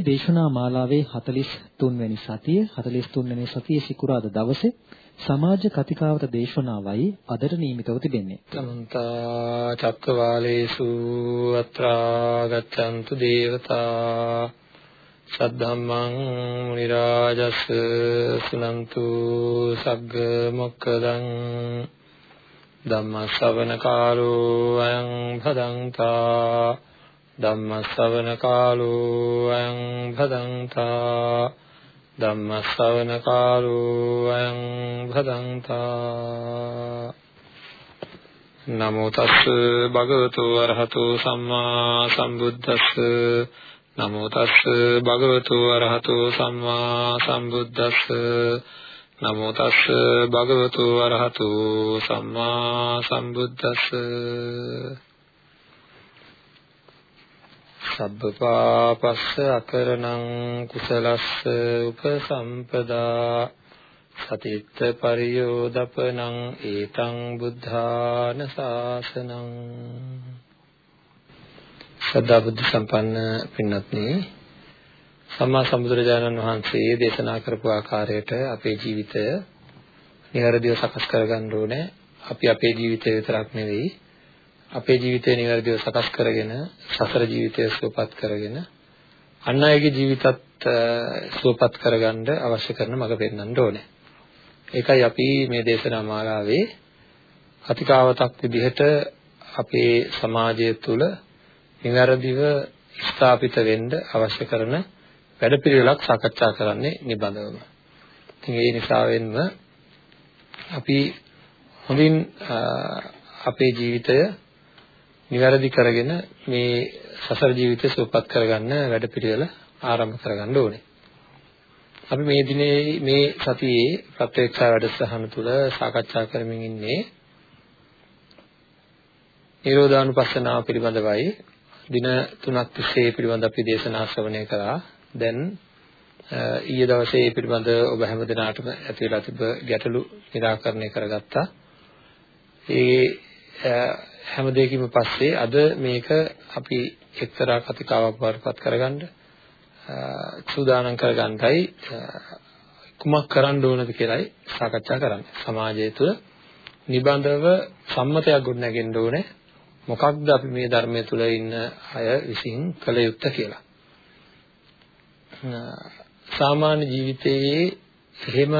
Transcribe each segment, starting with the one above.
මේ දේශනා මාලාවේ 43 වෙනි සතිය 43 වෙනි සතියේ සිකුරාදා දවසේ සමාජ කතිකාවත දේශනාවයි අදට නියමිතව තිබෙන්නේ. සමන්ත චක්කවාලේසු අත්‍රා ගච්ඡන්තු දේවතා සද්ධම්මං මුනි රාජස් සුනන්තු සග්ග මොක්කදං ධම්ම ශ්‍රවණ කාලෝ අයං භදංතා ධම්ම ශ්‍රවණ කාලෝ අයං භදංතා ධම්ම ශ්‍රවණ කාලෝ අයං භදංතා නමෝ තස් භගවතු වරහතු සම්මා සම්බුද්දස්ස නමෝ තස් භගවතු වරහතු සම්මා සම්බුද්දස්ස නමෝ තස් භගවතු වරහතු සම්මා සම්බුද්දස්ස සබ්බපාපස්ස අකරණං කුසලස්ස උපසම්පදා සතිත්ත පරියෝදපනං ඒතං බුද්ධාන ශාසනං සදා බුද්ධ සම්පන්න පින්වත්නි සම්මා සම්බුදුරජාණන් වහන්සේ දේශනා කරපු ආකාරයට අපේ ජීවිතය නිවැරදිව සකස් කරගන්න ඕනේ. අපි අපේ ජීවිතය විතරක් නෙවෙයි අපේ ජීවිතය නිවැරදිව සකස් කරගෙන සසර ජීවිතය සුවපත් කරගෙන අන් අයගේ ජීවිතත් සුවපත් කරගන්න අවශ්‍ය කරන මඟ පෙන්වන්න ඕනේ. ඒකයි අපි මේ දේශනා මාලාවේ අතිකාවතක් විදිහට අපේ සමාජය තුළ නිවැරදිව ස්ථාපිත වෙන්න අවශ්‍ය කරන වැඩපිළිවෙලක් සාකච්ඡා කරන්නේ නිබඳවම. ඉතින් ඒ නිසාවෙන්ම අපි හොඳින් අපේ ජීවිතය නිවැරදි කරගෙන මේ සසර ජීවිතය සුවපත් කරගන්න වැඩපිළිවෙල ආරම්භ කරගන්න ඕනේ. අපි මේ දිනේ මේ සතියේ ප්‍රත්‍යක්ෂ වැඩසටහන තුළ සාකච්ඡා කරමින් ඉන්නේ නිරෝධානුපස්සනාව පිළිබඳවයි දින තුනක් තිස්සේ පිළිබඳ අපි දේශනා ශ්‍රවණය කරා. දැන් ඊයේ දවසේ මේ පිළිබඳ ඔබ හැම දිනාටම ඇති වෙලා තිබ ගැටලු निराකරණය කරගත්තා. ඒ හැම දෙයකින්ම පස්සේ අද මේක අපි එක්තරා කතිකාවක් වඩපත් කරගන්න සූදානම් කරගන්නයි කුමක් කරන්න ඕනද කියලායි සාකච්ඡා කරන්නේ. සමාජය තුළ නිබඳව සම්මතයක් ගොඩනගෙන්න ඕනේ. මොකක්ද අපි මේ ධර්මයේ තුල ඉන්න අය විසින් කළ යුත්තේ කියලා. සාමාන්‍ය ජීවිතයේ එහෙම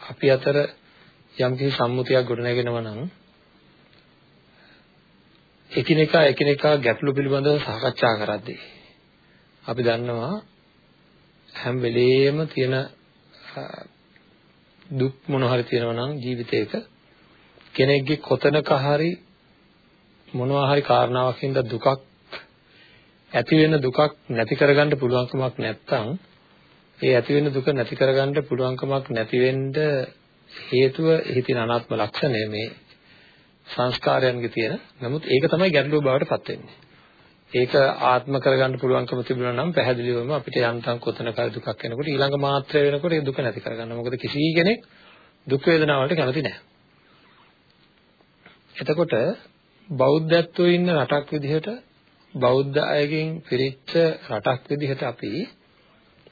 අපි අතර යම්කිසි සම්මුතියක් ගොඩනගෙනවා නම් එකිනෙකා එකිනෙකා ගැටලු පිළිබඳව සාකච්ඡා කරද්දී අපි දන්නවා හැම වෙලෙම තියෙන දුක් මොන හරි තියෙනවා නම් ජීවිතේක කෙනෙක්ගේ කොතනක හරි මොනවා හරි කාරණාවක් හින්දා දුකක් ඇති වෙන දුකක් නැති කරගන්න පුළුවන්කමක් නැත්නම් ඒ ඇති වෙන දුක නැති කරගන්න පුළුවන්කමක් නැති වෙන්න හේතුව එහි තියෙන අනාත්ම ලක්ෂණය මේ සංස්කාරයන්ගේ තියෙන. නමුත් ඒක තමයි ගැටලුව බවට පත් වෙන්නේ. ඒක ආත්ම කරගන්න පුළුවන්කම තිබුණා නම් පැහැදිලිවම අපිට යන්තම් කොතනක දුකක් එනකොට ඊළඟ මාත්‍රය වෙනකොට ඒ දුක නැති කරගන්න. මොකද කිසි කෙනෙක් දුක් වේදනාවලට කැමති නැහැ. එතකොට බෞද්ධත්වයේ ඉන්න රටක් විදිහට බෞද්ධ අයගෙන් පිරිච්ච රටක් විදිහට අපි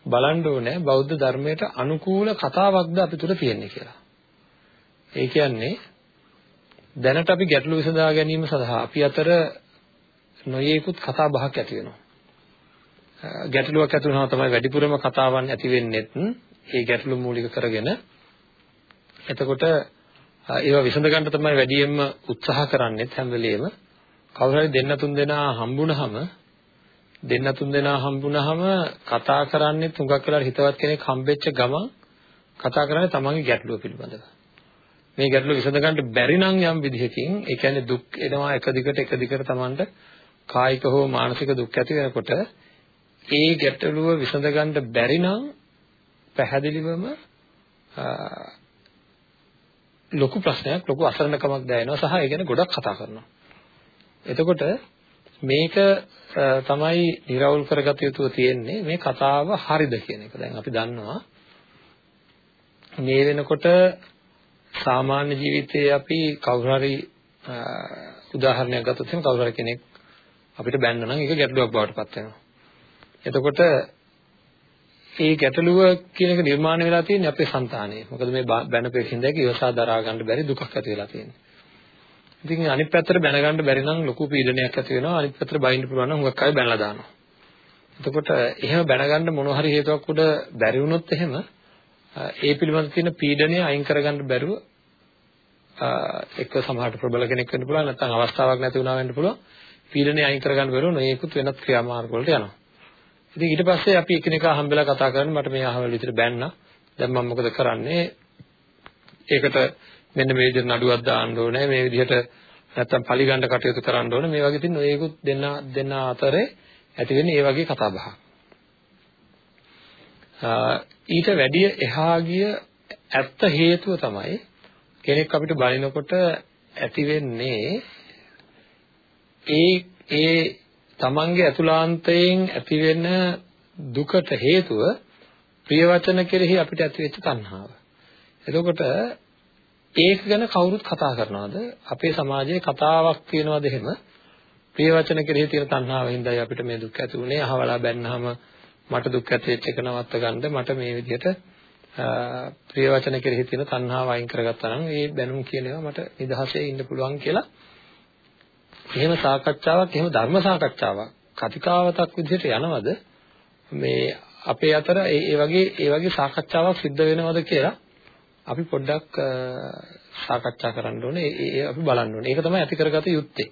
බලන්න ඕනේ බෞද්ධ ධර්මයට අනුකූල කතාවක්ද අපි තුල තියෙන්නේ කියලා. ඒ කියන්නේ දැනට අපි ගැටලු විසඳා ගැනීම සඳහා අපි අතර නොයේකුත් කතා බහක් ඇති වෙනවා. ගැටලුවක් ඇති වෙනවා තමයි වැඩිපුරම කතාවන් ඇති වෙන්නේත් ඒ ගැටලු මූලික කරගෙන. එතකොට ඒවා විසඳ ගන්න තමයි වැඩියෙන්ම උත්සාහ කරන්නේ හැම වෙලෙම. කවුරු හරි දෙන්න තුන් දෙනා හම්බුනහම දෙන්න තුන් දෙනා හම්බුනහම කතා කරන්නේ තුඟක් වෙලා හිතවත් කෙනෙක් හම්බෙච්ච ගමන් කතා කරන්නේ තමන්ගේ ගැටලුව පිළිබඳව. මේ ගැටලුව විසඳ ගන්න බැරි නම් යම් විදිහකින් ඒ කියන්නේ දුක් එනවා එක දිගට එක දිගට තමන්ට කායික හෝ මානසික දුක් ඇති වෙනකොට ඒ ගැටලුව විසඳ ගන්න බැරි නම් පැහැදිලිවම ලොකු ප්‍රශ්නයක් ලොකු අසරණකමක් දැනෙනවා සහ ඒ ගැන ගොඩක් කතා කරනවා. එතකොට මේක තමයි निराවුල් කරගත යුතු තියෙන්නේ මේ කතාව හරිද කියන එක. දැන් අපි දන්නවා මේ වෙනකොට සාමාන්‍ය ජීවිතයේ අපි කවුරු හරි උදාහරණයක් ගත්තොත් එහෙනම් කවුරු හරි කෙනෙක් අපිට බැන්න නම් ඒක ගැටලුවක් බවට පත් වෙනවා. එතකොට ඒ ගැටලුව කියන එක නිර්මාණය වෙලා තියෙන්නේ අපේ సంతානයේ. මොකද මේ බැන පෙකින්දක ඉවසා දරා ගන්න බැරි දුකක් ඇති වෙලා තියෙන්නේ. ඉතින් අනිත් පැත්තට බැන ගන්න බැරි නම් ලොකු පීඩනයක් ඇති වෙනවා. අනිත් පැත්තට බයින්න පුළුවන් නම් හුඟක් අය බැනලා දානවා. එතකොට එහෙම බැන ගන්න මොන හරි හේතුවක් උඩ බැරි වුණොත් එහෙම ඒ පිළිබඳ තියෙන පීඩනය අයින් කරගන්න බැරුව එක්ක සමහරට ප්‍රබල කෙනෙක් වෙන්න පුළුවන් නැත්නම් අවස්ථාවක් නැති වුණා වෙන්න පුළුවන් පීඩනය අයින් කරගන්න බැරුව නොයෙකුත් වෙනත් ක්‍රියාමාර්ග වලට යනවා ඉතින් ඊට පස්සේ අපි එකිනෙකා හම්බෙලා කතා කරන්නේ මට මේ අහවල විදිහට බැන්නා. දැන් මම මොකද කරන්නේ? ඒකට මෙන්න මේ විදිහට නඩුවක් දාන්න ඕනේ. මේ විදිහට නැත්තම් පරිගණ්ඩ කටයුතු කරන්න ඕනේ. මේ වගේ තියෙන ඔයකුත් දෙන්න දෙන්න අතරේ ඇති වෙන්නේ මේ වගේ කතා බහක්. ඊට වැඩිය එහා ගිය ඇත්ත හේතුව තමයි කෙනෙක් අපිට බලනකොට ඇති වෙන්නේ ඒ ඒ තමන්ගේ අතුලාන්තයෙන් ඇතිවෙන දුකට හේතුව ප්‍රිය වචන කෙරෙහි අපිට ඇතිවෙච්ච තණ්හාව. එතකොට ඒක ගැන කවුරුත් කතා කරනවද? අපේ සමාජයේ කතාවක් තියෙනවද එහෙම? ප්‍රිය වචන කෙරෙහි තියෙන තණ්හාවෙන් හින්දායි අපිට මේ දුක් ඇති වුනේ. අහවලා බැන්නාම මට දුක් ඇති වෙච්ච එක නවත්ත ගන්න මට මේ විදිහට ප්‍රිය වචන කෙරෙහි තියෙන තණ්හාව අයින් කරගත්තා නම් ඒ බැනුම් කියන ඒවා මට නිදහසේ ඉන්න පුළුවන් කියලා. එහෙම සාකච්ඡාවක් එහෙම ධර්ම සාකච්ඡාවක් කතිකාවතක් විදිහට යනවද? මේ අපේ අතර ඒ ඒ වගේ ඒ වගේ සාකච්ඡාවක් සිද්ධ වෙනවද කියලා අපි පොඩ්ඩක් සාකච්ඡා කරන්න ඕනේ. ඒ අපි බලන්න ඕනේ. ඒක තමයි ඇති කරගත යුත්තේ.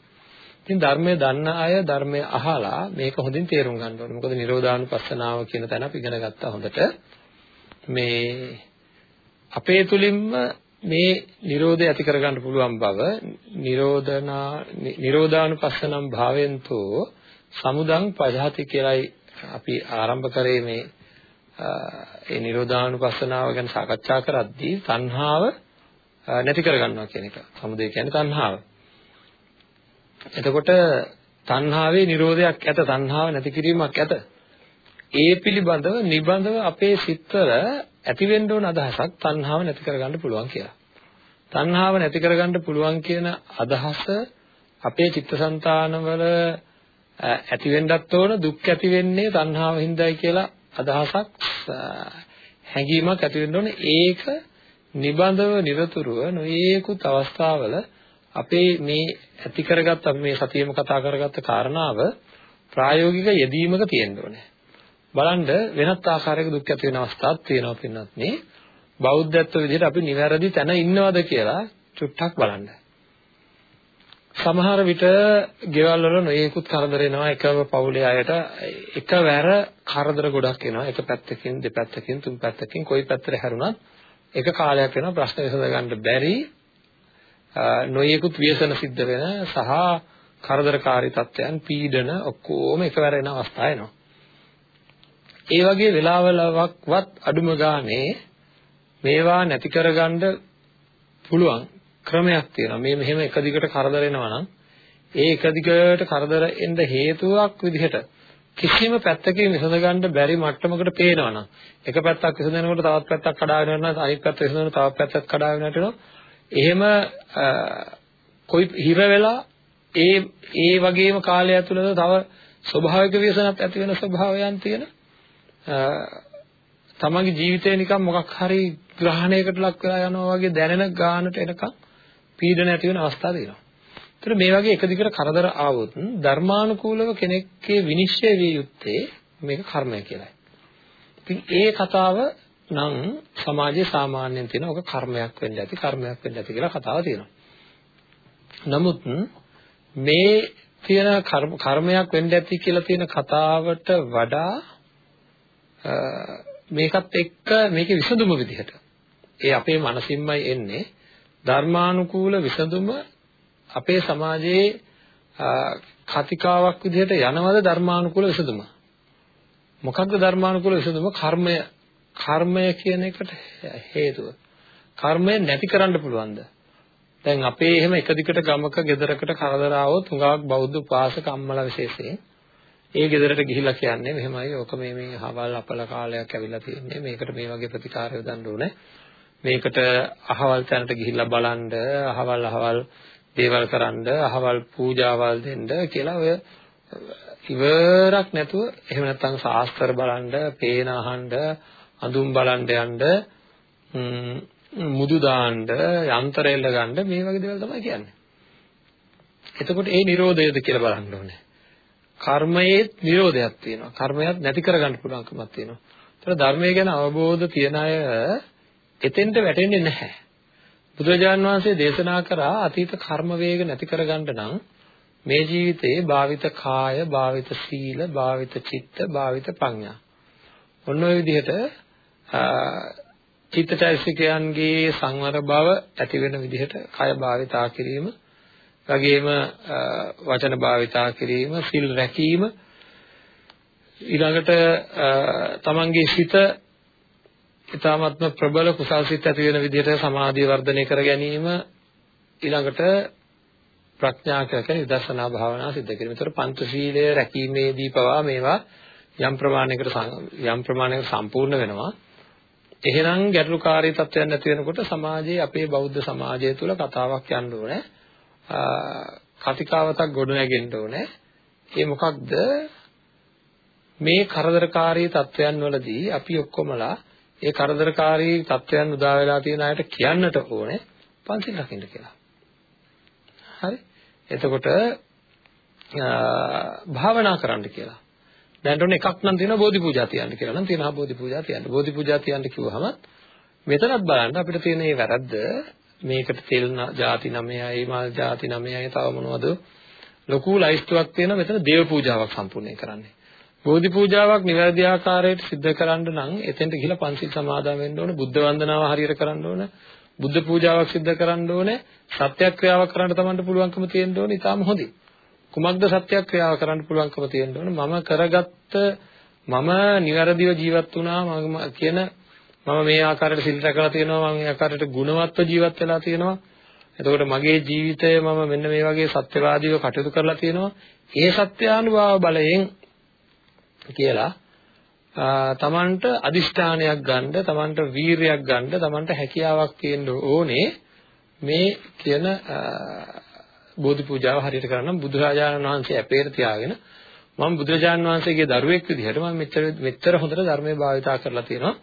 ඉතින් ධර්මය දන්න අය ධර්මය අහලා මේක හොඳින් තේරුම් ගන්න ඕනේ මොකද නිරෝධානුපස්සනාව කියන තැන අපි ඉගෙන ගත්තා හොඳට මේ අපේ තුලින්ම මේ Nirodha ඇති කරගන්න පුළුවන් බව Nirodhana Nirodhanupasanam භාවෙන්තෝ සමුදං පජහති කියලායි අපි ආරම්භ කරේ මේ ඒ Nirodhanupassanaව ගැන සාකච්ඡා කරද්දී තණ්හාව නැති කරගන්නවා කියන එක. සමුදය කියන්නේ තණ්හාව. එතකොට තණ්හාවේ Nirodhayak ඇත තණ්හාව නැති කිරීමක් ඇත. ඒ පිළිබඳව නිබඳව අපේ සිත්වල ඇති වෙන්න ඕන අදහසක් තණ්හාව නැති කරගන්න පුළුවන් කියලා. තණ්හාව නැති කරගන්න පුළුවන් කියන අදහස අපේ චිත්තසංතානවල ඇති වෙන්නත් ඕන දුක් ඇති වෙන්නේ තණ්හාව හින්දායි කියලා අදහසක් හැඟීමක් ඇති වෙන්න ඕන ඒක නිබඳව নিরතුරුව නොයේකුත් අවස්ථාවල අපේ මේ ඇති කරගත්ත අපි මේ සතියෙම කතා කරගත්ත කාරණාව ප්‍රායෝගික යෙදීමක තියෙන්න ඕනේ. බලන්න වෙනත් ආකාරයක දුක් ඇති වෙන අවස්ථාවක් තියෙනවා පින්නත් නේ බෞද්ධත්ව විදිහට අපි නිවැරදි තැන ඉන්නවද කියලා චුට්ටක් බලන්න. සමහර විට ගෙවල් වල නොයෙකුත් කරදර එනවා. එකම පවුලේ අයට එකවර කරදර ගොඩක් එනවා. එක පැත්තකින් දෙපැත්තකින් තුන් පැත්තකින් කොයි පැත්තට හැරුණත්. එක කාලයක් වෙනවා ප්‍රශ්න විසඳ ගන්න බැරි නොයෙකුත් ව්‍යසන සිද්ධ වෙන සහ කරදරකාරී තත්ත්වයන් පීඩන ඔක්කොම එකවර එන අවස්ථා එනවා. ඒ වගේ වෙලාවලවත් අඩුම ගානේ මේවා නැති කරගන්න පුළුවන් ක්‍රමයක් තියෙනවා. මේ මෙහෙම එක දිගට කරදර එනවා නම් ඒ එක දිගට කරදර එන්න හේතුවක් විදිහට කිසිම පැත්තකින් විසඳගන්න බැරි මට්ටමකට පේනවනම් එක පැත්තක් විසඳනකොට තවත් පැත්තක් කඩාගෙන යනවා අනිත් පැත්ත විසඳනකොට තවත් පැත්තක් කඩාගෙන යනවා එහෙම කොයි හිර වෙලා ඒ ඒ වගේම කාලය ඇතුළත තව ස්වභාවික ව්‍යසනත් ඇති වෙන ස්වභාවයන් තියෙන තමන්ගේ ජීවිතේ නිකන් මොකක් හරි ග්‍රහණයකට ලක් වෙලා යනවා වගේ දැනෙන ගානට එනකම් පීඩන ඇති වෙන අවස්ථා තියෙනවා. ඒතර මේ වගේ එක දිගට කරදර ආවොත් ධර්මානුකූලව කෙනෙක්ගේ විනිශ්චය විය යුත්තේ මේක කර්මය කියලායි. ඉතින් ඒ කතාව නම් සමාජයේ සාමාන්‍යයෙන් තියෙන ඔක කර්මයක් වෙන්න ඇති කර්මයක් වෙන්න ඇති කියලා කතාව තියෙනවා. නමුත් මේ තියෙන කර්මයක් වෙන්න ඇති කියලා තියෙන කතාවට වඩා මේකත් එක්ක මේකේ විසඳුම විදිහට. ඒ අපේ මනසින්මයි එන්නේ. ධර්මානුකූල විසඳුම අපේ සමාජයේ කතිකාවක් විදිහට යනවද ධර්මානුකූල විසඳුම? මොකක්ද ධර්මානුකූල විසඳුම? කර්මය කර්මය කියන එකට හේතුව. කර්මය නැති කරන්න පුළුවන්ද? දැන් අපේ එහෙම එක දිගට ගමක ගෙදරකට කරදර ආවොත් හුඟක් බෞද්ධ උපාසක අම්මලා විශේෂයෙන් ඒ ගෙදරට ගිහිල්ලා කියන්නේ මෙහෙමයි. ඔක මේ මේ අහවල් අපල කාලයක් ඇවිල්ලා තියෙන්නේ. මේකට මේ වගේ ප්‍රතිකාර යොදන්න ඕනේ. මේකට අහවල් තැනට ගිහිල්ලා බලන්න අහවල් අහවල් දේවල් කරන්න අහවල් පූජාවල් දෙන්න කියලා ඔය ඉවරක් නැතුව එහෙම නැත්නම් ශාස්ත්‍ර බලන්න, පේන අහන්න, අඳුම් බලන්න යන්න මුදු දාන්න, යන්ත්‍ර එල්ල ගන්න මේ වගේ දේවල් තමයි කියන්නේ. එතකොට ඒ Nirodhayද කියලා බලන්න ඕනේ. කර්මයේ Nirodhayak තියෙනවා. කර්මයක් නැති කරගන්න පුළුවන්කමක් තියෙනවා. ඒතර ධර්මය ගැන අවබෝධ තියන අය එතෙන්ට වැටෙන්නේ නැහැ. බුදුරජාන් වහන්සේ දේශනා කරා අතීත කර්ම වේග නැති කරගන්න නම් මේ ජීවිතේ භාවිත කාය, භාවිත සීල, භාවිත චිත්ත, භාවිත ප්‍රඥා. ඔන්න ඔය විදිහට චිත්තචෛසිකයන්ගේ සංවර බව ඇති වෙන විදිහට කය භාවිතා කිරීම, වගේම වචන භාවිතා කිරීම, සිල් රැකීම ඊළඟට තමන්ගේ සිත ඊ타මත්ම ප්‍රබල කුසල් සිත් ඇති වෙන විදිහට සමාධිය වර්ධනය කර ගැනීම ඊළඟට ප්‍රඥා කරක නිදර්ශනා භාවනා සිද්ධ කිරීම. ඒතර පංචශීලය රැකීමේදී පවා මේවා යම් ප්‍රමාණයකට යම් ප්‍රමාණයකට සම්පූර්ණ වෙනවා. එහෙනම් ගැටලුකාරී තත්ත්වයක් නැති වෙනකොට සමාජයේ අපේ බෞද්ධ සමාජය තුළ කතාවක් යන්න ඕනේ. කතිකාවතක් ගොඩ නැගෙන්න ඕනේ. ඒ මොකක්ද? මේ කරදරකාරී තත්ත්වයන් වලදී අපි ඔක්කොමලා ඒ කරදරකාරී තත්ත්වයන් උදා වෙලා තියෙන අයට කියන්නට ඕනේ පන්සිල් රකින්න කියලා. හරි? එතකොට භාවනා කරන්න කියලා. දැන් උන එකක් නම් තියෙනවා බෝධි පූජා තියන්න කියලා නම් තියෙනවා බෝධි පූජා තියන්න. බෝධි පූජා තියන්න කිව්වහම මෙතනත් බලන්න අපිට තියෙන මේ වැරද්ද මේකට තෙල් ಜಾති 9යි මල් ಜಾති 9යි තව මොනවද ලොකු ලයිස්තුවක් තියෙනවා මෙතන දේව පූජාවක් සම්පූර්ණ කරන්නේ. බෝධි පූජාවක් නිවැරදි ආකාරයට සිද්ධ කරන්න නම් එතෙන්ට ගිහිලා පන්සිල් සමාදන් වෙන්න ඕනේ බුද්ධ වන්දනාව හරියට කරන්න ඕනේ බුද්ධ පූජාවක් සිද්ධ කරන්න ඕනේ සත්‍යක්‍රියාවක් කරන්න තමන්ට පුළුවන්කම තියෙන්න ඕනේ ඊටාම හොඳයි කුමක්ද සත්‍යක්‍රියාව කරන්න පුළුවන්කම තියෙන්න ඕනේ? මම කරගත්ත මම නිවැරදිව ජීවත් වුණා මම කියන මම මේ ආකාරයට සිල් රැකලා තියෙනවා මම මේ ආකාරයට ගුණවත්ව ජීවත් වෙලා තියෙනවා. එතකොට මගේ ජීවිතය මම මෙන්න මේ වගේ සත්‍යවාදීව කටයුතු කරලා තියෙනවා. ඒ සත්‍යානුභව බලයෙන් කියලා තමන්ට අදිෂ්ඨානයක් ගන්න තමන්ට වීරයක් ගන්න තමන්ට හැකියාවක් තියෙන්න ඕනේ. මේ කියන බෝධි පූජාව හරියට කරනම් බුදුරජාණන් වහන්සේ අපේට තියාගෙන මම බුදුරජාණන් වහන්සේගේ දරුවෙක් විදිහට මම මෙච්චර මෙච්චර හොඳට ධර්මයේ භාවිතා කරලා තියෙනවා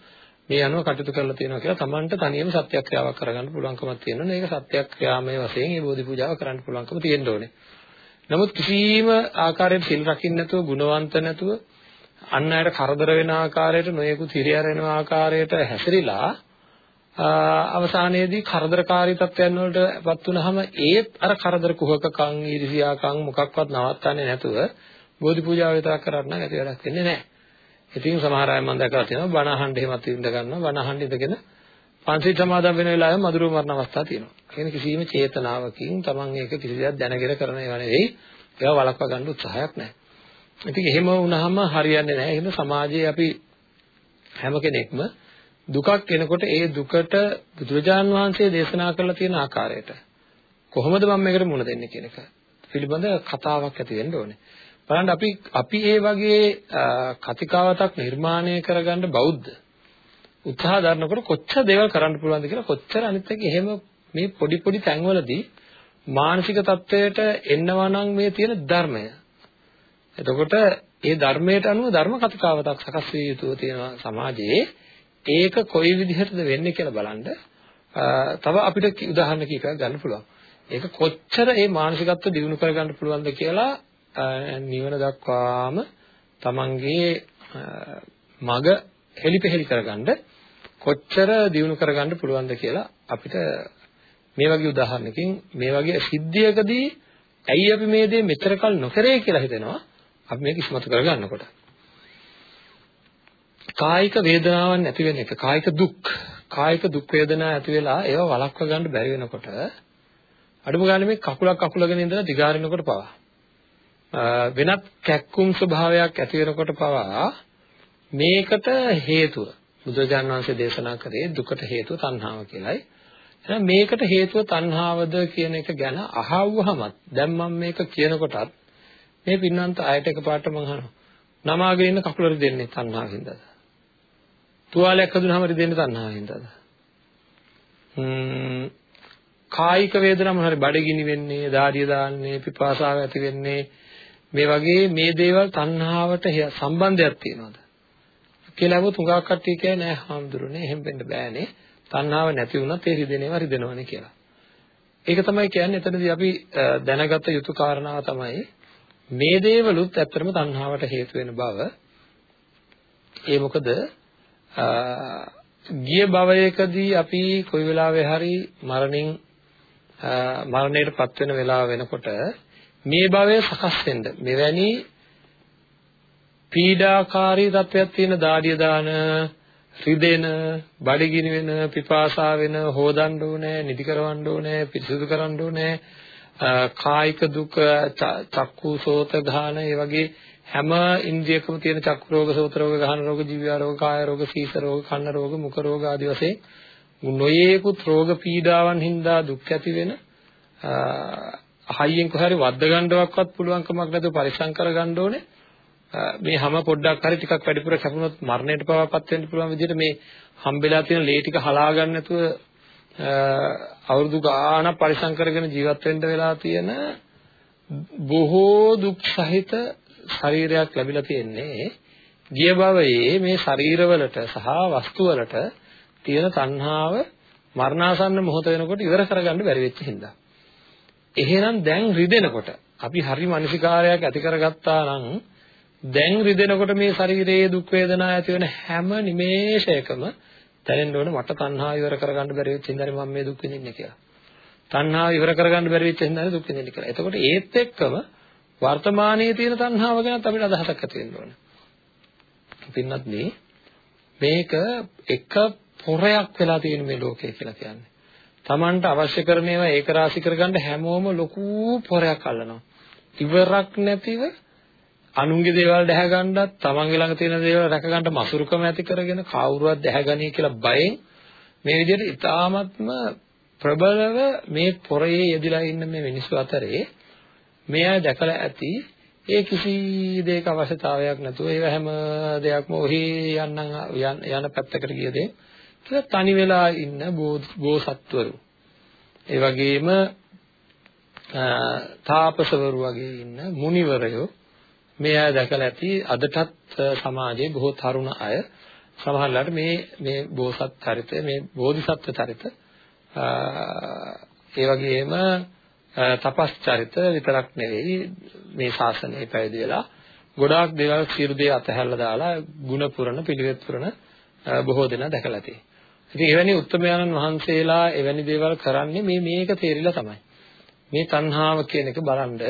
මේ අනුව කටයුතු කරලා තියෙනවා කියලා තමන්ට තනියම සත්‍යක්‍රියාවක් කරගන්න පුළුවන්කමක් තියෙනවා. ඒක සත්‍යක්‍රියාමය වශයෙන් මේ බෝධි පූජාව කරන්න පුළුවන්කම තියෙන්න ඕනේ. නමුත් කිසිම ආකාරයක සිල් රකින්න නැතුව, ගුණවන්ත නැතුව, අන් අයට කරදර වෙන ආකාරයට, නොයෙකුත් හිරියර වෙන ආකාරයට හැසිරීලා අවසානයේදී කරදරකාරී තත්ත්වයන් වලටපත් වුනහම ඒත් අර කරදර කුහකකම් ඊර්ෂියාකම් මොකක්වත් නවත්තන්නේ නැතුව බෝධි පූජාව විතරක් කරන්න ඇති වැඩක් වෙන්නේ නැහැ. ඉතින් සමහර අය මම දැකලා තියෙනවා බණ අහන්න එහෙමත් ඉඳ ගන්නවා බණ අහන්න ඉඳගෙන පන්සිල් සමාදන් වෙන වෙලාවෙම මధుර මරණ අවස්ථා තියෙනවා. කියන කිසිම චේතනාවකින් Taman ඒක කිසි දෙයක් දැනගෙන කරන ඒවා නෙවෙයි. ඒවා වළක්වා ගන්න උත්සාහයක් නැහැ. ඉතින් එහෙම වුණාම හරියන්නේ නැහැ. එහෙනම් සමාජයේ අපි හැම කෙනෙක්ම දුකක් එනකොට ඒ දුකට බුදුරජාන් වහන්සේ දේශනා කරලා තියෙන ආකාරයට කොහොමද මම මේකට මුහුණ දෙන්නේ කියන එක පිළිබඳ කතාවක් ඇති වෙන්න ඕනේ. බලන්න අපි අපි ඒ වගේ කතිකාවතක් නිර්මාණය කරගන්න බෞද්ධ උත්සාහ දරනකොට කොච්චර දේවල් කරන්න පුළුවන්ද කියලා කොච්චර අනිත් එක එහෙම මේ පොඩි පොඩි තැන්වලදී මානසික තත්වයට එන්නවා නම් මේ තියෙන ධර්මය. එතකොට ඒ ධර්මයට අනුව ධර්ම කතිකාවතක් සකස් විය යුතුව තියෙනවා සමාජයේ ඒක කොයි විදිහටද වෙන්නේ කියලා බලන්න තව අපිට උදාහරණ කීපයක් ගන්න පුළුවන්. ඒක කොච්චර මේ මානසිකත්ව දියුණු කරගන්න පුළුවන්ද කියලා නිවන දක්වාම තමන්ගේ මග හෙලිපෙහෙලි කරගන්න කොච්චර දියුණු කරගන්න පුළුවන්ද කියලා අපිට මේ වගේ උදාහරණකින් මේ වගේ සිද්ධියකදී ඇයි අපි මේ දේ මෙතර කල් නොකරේ කියලා හිතෙනවා අපි මේක ඉස්මතු කරගන්නකොට කායික වේදනාවක් නැති වෙන එක කායික දුක් කායික දුක් වේදනා ඇති වෙලා ඒවා වළක්වා ගන්න බැරි වෙනකොට අඩුම ගානේ මේ කකුලක් කකුලගෙන ඉඳලා දිගාරිනකොට පවා වෙනත් කැක්කුම් ස්වභාවයක් ඇති වෙනකොට පවා මේකට හේතුව බුදුරජාණන් වහන්සේ දේශනා කරේ දුකට හේතුව තණ්හාව කියලයි. එහෙනම් මේකට හේතුව තණ්හාවද කියන එක ගැන අහවුවහමත් දැන් මම මේක කියනකොටත් මේ පින්නන්ත ආයත එකපාරට මම අහනවා. නමාගෙන ඉන්න කකුල දෙන්නේ තණ්හාවෙන්ද? තුවාලයක් හදුනහම රිදෙන්නේ තණ්හාවෙන්දද? ම්ම් කායික වේදනා මොන හරි බඩගිනි වෙන්නේ, දාඩිය දාන්නේ, පිපාසාව ඇති වෙන්නේ මේ වගේ මේ දේවල් තණ්හාවට සම්බන්ධයක් තියෙනවද කියලා අහුවොත් හුඟක් කට්ටිය කියන්නේ නෑ හාමුදුරනේ එහෙම වෙන්න බෑනේ තණ්හාව නැති වුණත් ඒ රිදෙනේවා රිදෙනවනේ කියලා. ඒක තමයි කියන්නේ එතනදී අපි දැනගත යුතු කාරණාව තමයි මේ දේවලුත් ඇත්තටම තණ්හාවට හේතු වෙන බව. ඒ මොකද ගිය භවයකදී අපි කොයි වෙලාවෙ හරි මරණින් මරණයටපත් වෙන වෙලාව වෙනකොට මේ භවය සකස් වෙන්න මෙවැනි පීඩාකාරී තත්වයක් තියෙන දාඩිය දාන රිදෙන, බඩගිනි වෙන, පිපාසා වෙන, හොදන්න ඕනේ, නිදි කරවන්න ඕනේ, පිරිසිදු කරන්න ඕනේ, කායික දුක, චක්කු සෝත ගාන, ඒ වගේ හැම ඉන්ද්‍රියකම තියෙන චක්කු රෝග, සෝත රෝග, ගාන රෝග, ජීව රෝග, කාය රෝග, සීස රෝග, කන්න රෝග, මුඛ රෝග ආදී වශයෙන් නොයේකුත් රෝග පීඩාවන් හින්දා දුක් ඇති වෙන හයියෙන් කොහරි වද්ද ගන්නවක්වත් පුළුවන් කමක් නැතුව පරිස්සම් කරගන්න ඕනේ. මේ හැම පොඩ්ඩක් හරි ටිකක් වැඩිපුර කැපුණොත් මරණයට පවාපත් වෙන්න පුළුවන් විදිහට මේ හම්බෙලා තියෙන ලේ ටික හලා ගන්න නැතුව අවුරුදු ගාණක් පරිසම් කරගෙන ජීවත් වෙන්න වෙලා තියෙන බොහෝ දුක් සහිත ශරීරයක් ලැබිලා තියෙන්නේ ගිය භවයේ මේ ශරීරවලට සහ වස්තුවලට තියෙන තණ්හාව මරණාසන්න මොහොත වෙනකොට ඉවර කරගන්න බැරි වෙච්ච හින්දා. එහෙනම් දැන් රිදෙනකොට අපි හරි මානසිකාරයක් ඇති කරගත්තා නම් දැන් රිදෙනකොට මේ ශරීරයේ දුක් වේදනා ඇති වෙන හැම නිමේෂයකම දැනෙන්න ඕන මට තණ්හාව ඉවර කරගන්න බැරි වෙච්ච හින්දානේ මම මේ දුක් විඳින්නේ කියලා. තණ්හාව ඉවර කරගන්න බැරි වෙච්ච හින්දානේ දුක් විඳින්නේ කියලා. එතකොට ඒත් එක්කම වර්තමානයේ තියෙන තණ්හාව ගැනත් අපිට අදහසක් ඇති වෙන්න ඕන. පින්නත් මේක එක පොරයක් වෙලා තියෙන මේ ලෝකය කියලා කියන්නේ. Tamanට අවශ්‍ය කරන ඒවා ඒක රාශි කරගන්න හැමෝම ලොකු පොරයක් අල්ලනවා. ඉවරක් නැතිව අනුන්ගේ දේවල් දැහැ ගන්නත් තමන්ගේ ළඟ තියෙන දේවල් රැක ගන්න මසුරුකම ඇති කරගෙන කවුරුවත් දැහැගනී කියලා බයෙන් මේ විදිහට ඉතාමත්ම ප්‍රබලව මේ පොරේ යෙදලා ඉන්න මේ මිනිස්සු අතරේ මේ අය දැකලා ඇති ඒ කිසි දෙයක අවශ්‍යතාවයක් නැතුව ඒව හැම දෙයක්ම ඔහි යන්න යන පැත්තකට ගිය දේ කියලා තනි වෙලා ඉන්න බෝසත්වරු. ඒ වගේම තාපසවරු වගේ ඉන්න මුනිවරයෝ මේ අය දැකලා ඇති අදටත් සමාජයේ බොහෝ තරුණ අය සමහරවිට මේ මේ බෝසත් චරිතය මේ බෝධිසත්ව චරිත ඒ වගේම තපස් චරිත විතරක් නෙවෙයි මේ ශාසනය පැවිදි වෙලා ගොඩාක් දේවල් සියලු දේ අතහැරලා දාලා ಗುಣ පුරන පිළිවෙත් පුරන බොහෝ දෙනා දැකලා තියෙනවා. ඉතින් එවැනි උත්තරමයන්න් වහන්සේලා එවැනි දේවල් කරන්නේ මේ මේක තේරිලා තමයි. මේ තණ්හාව කියන එක බලන්ඩ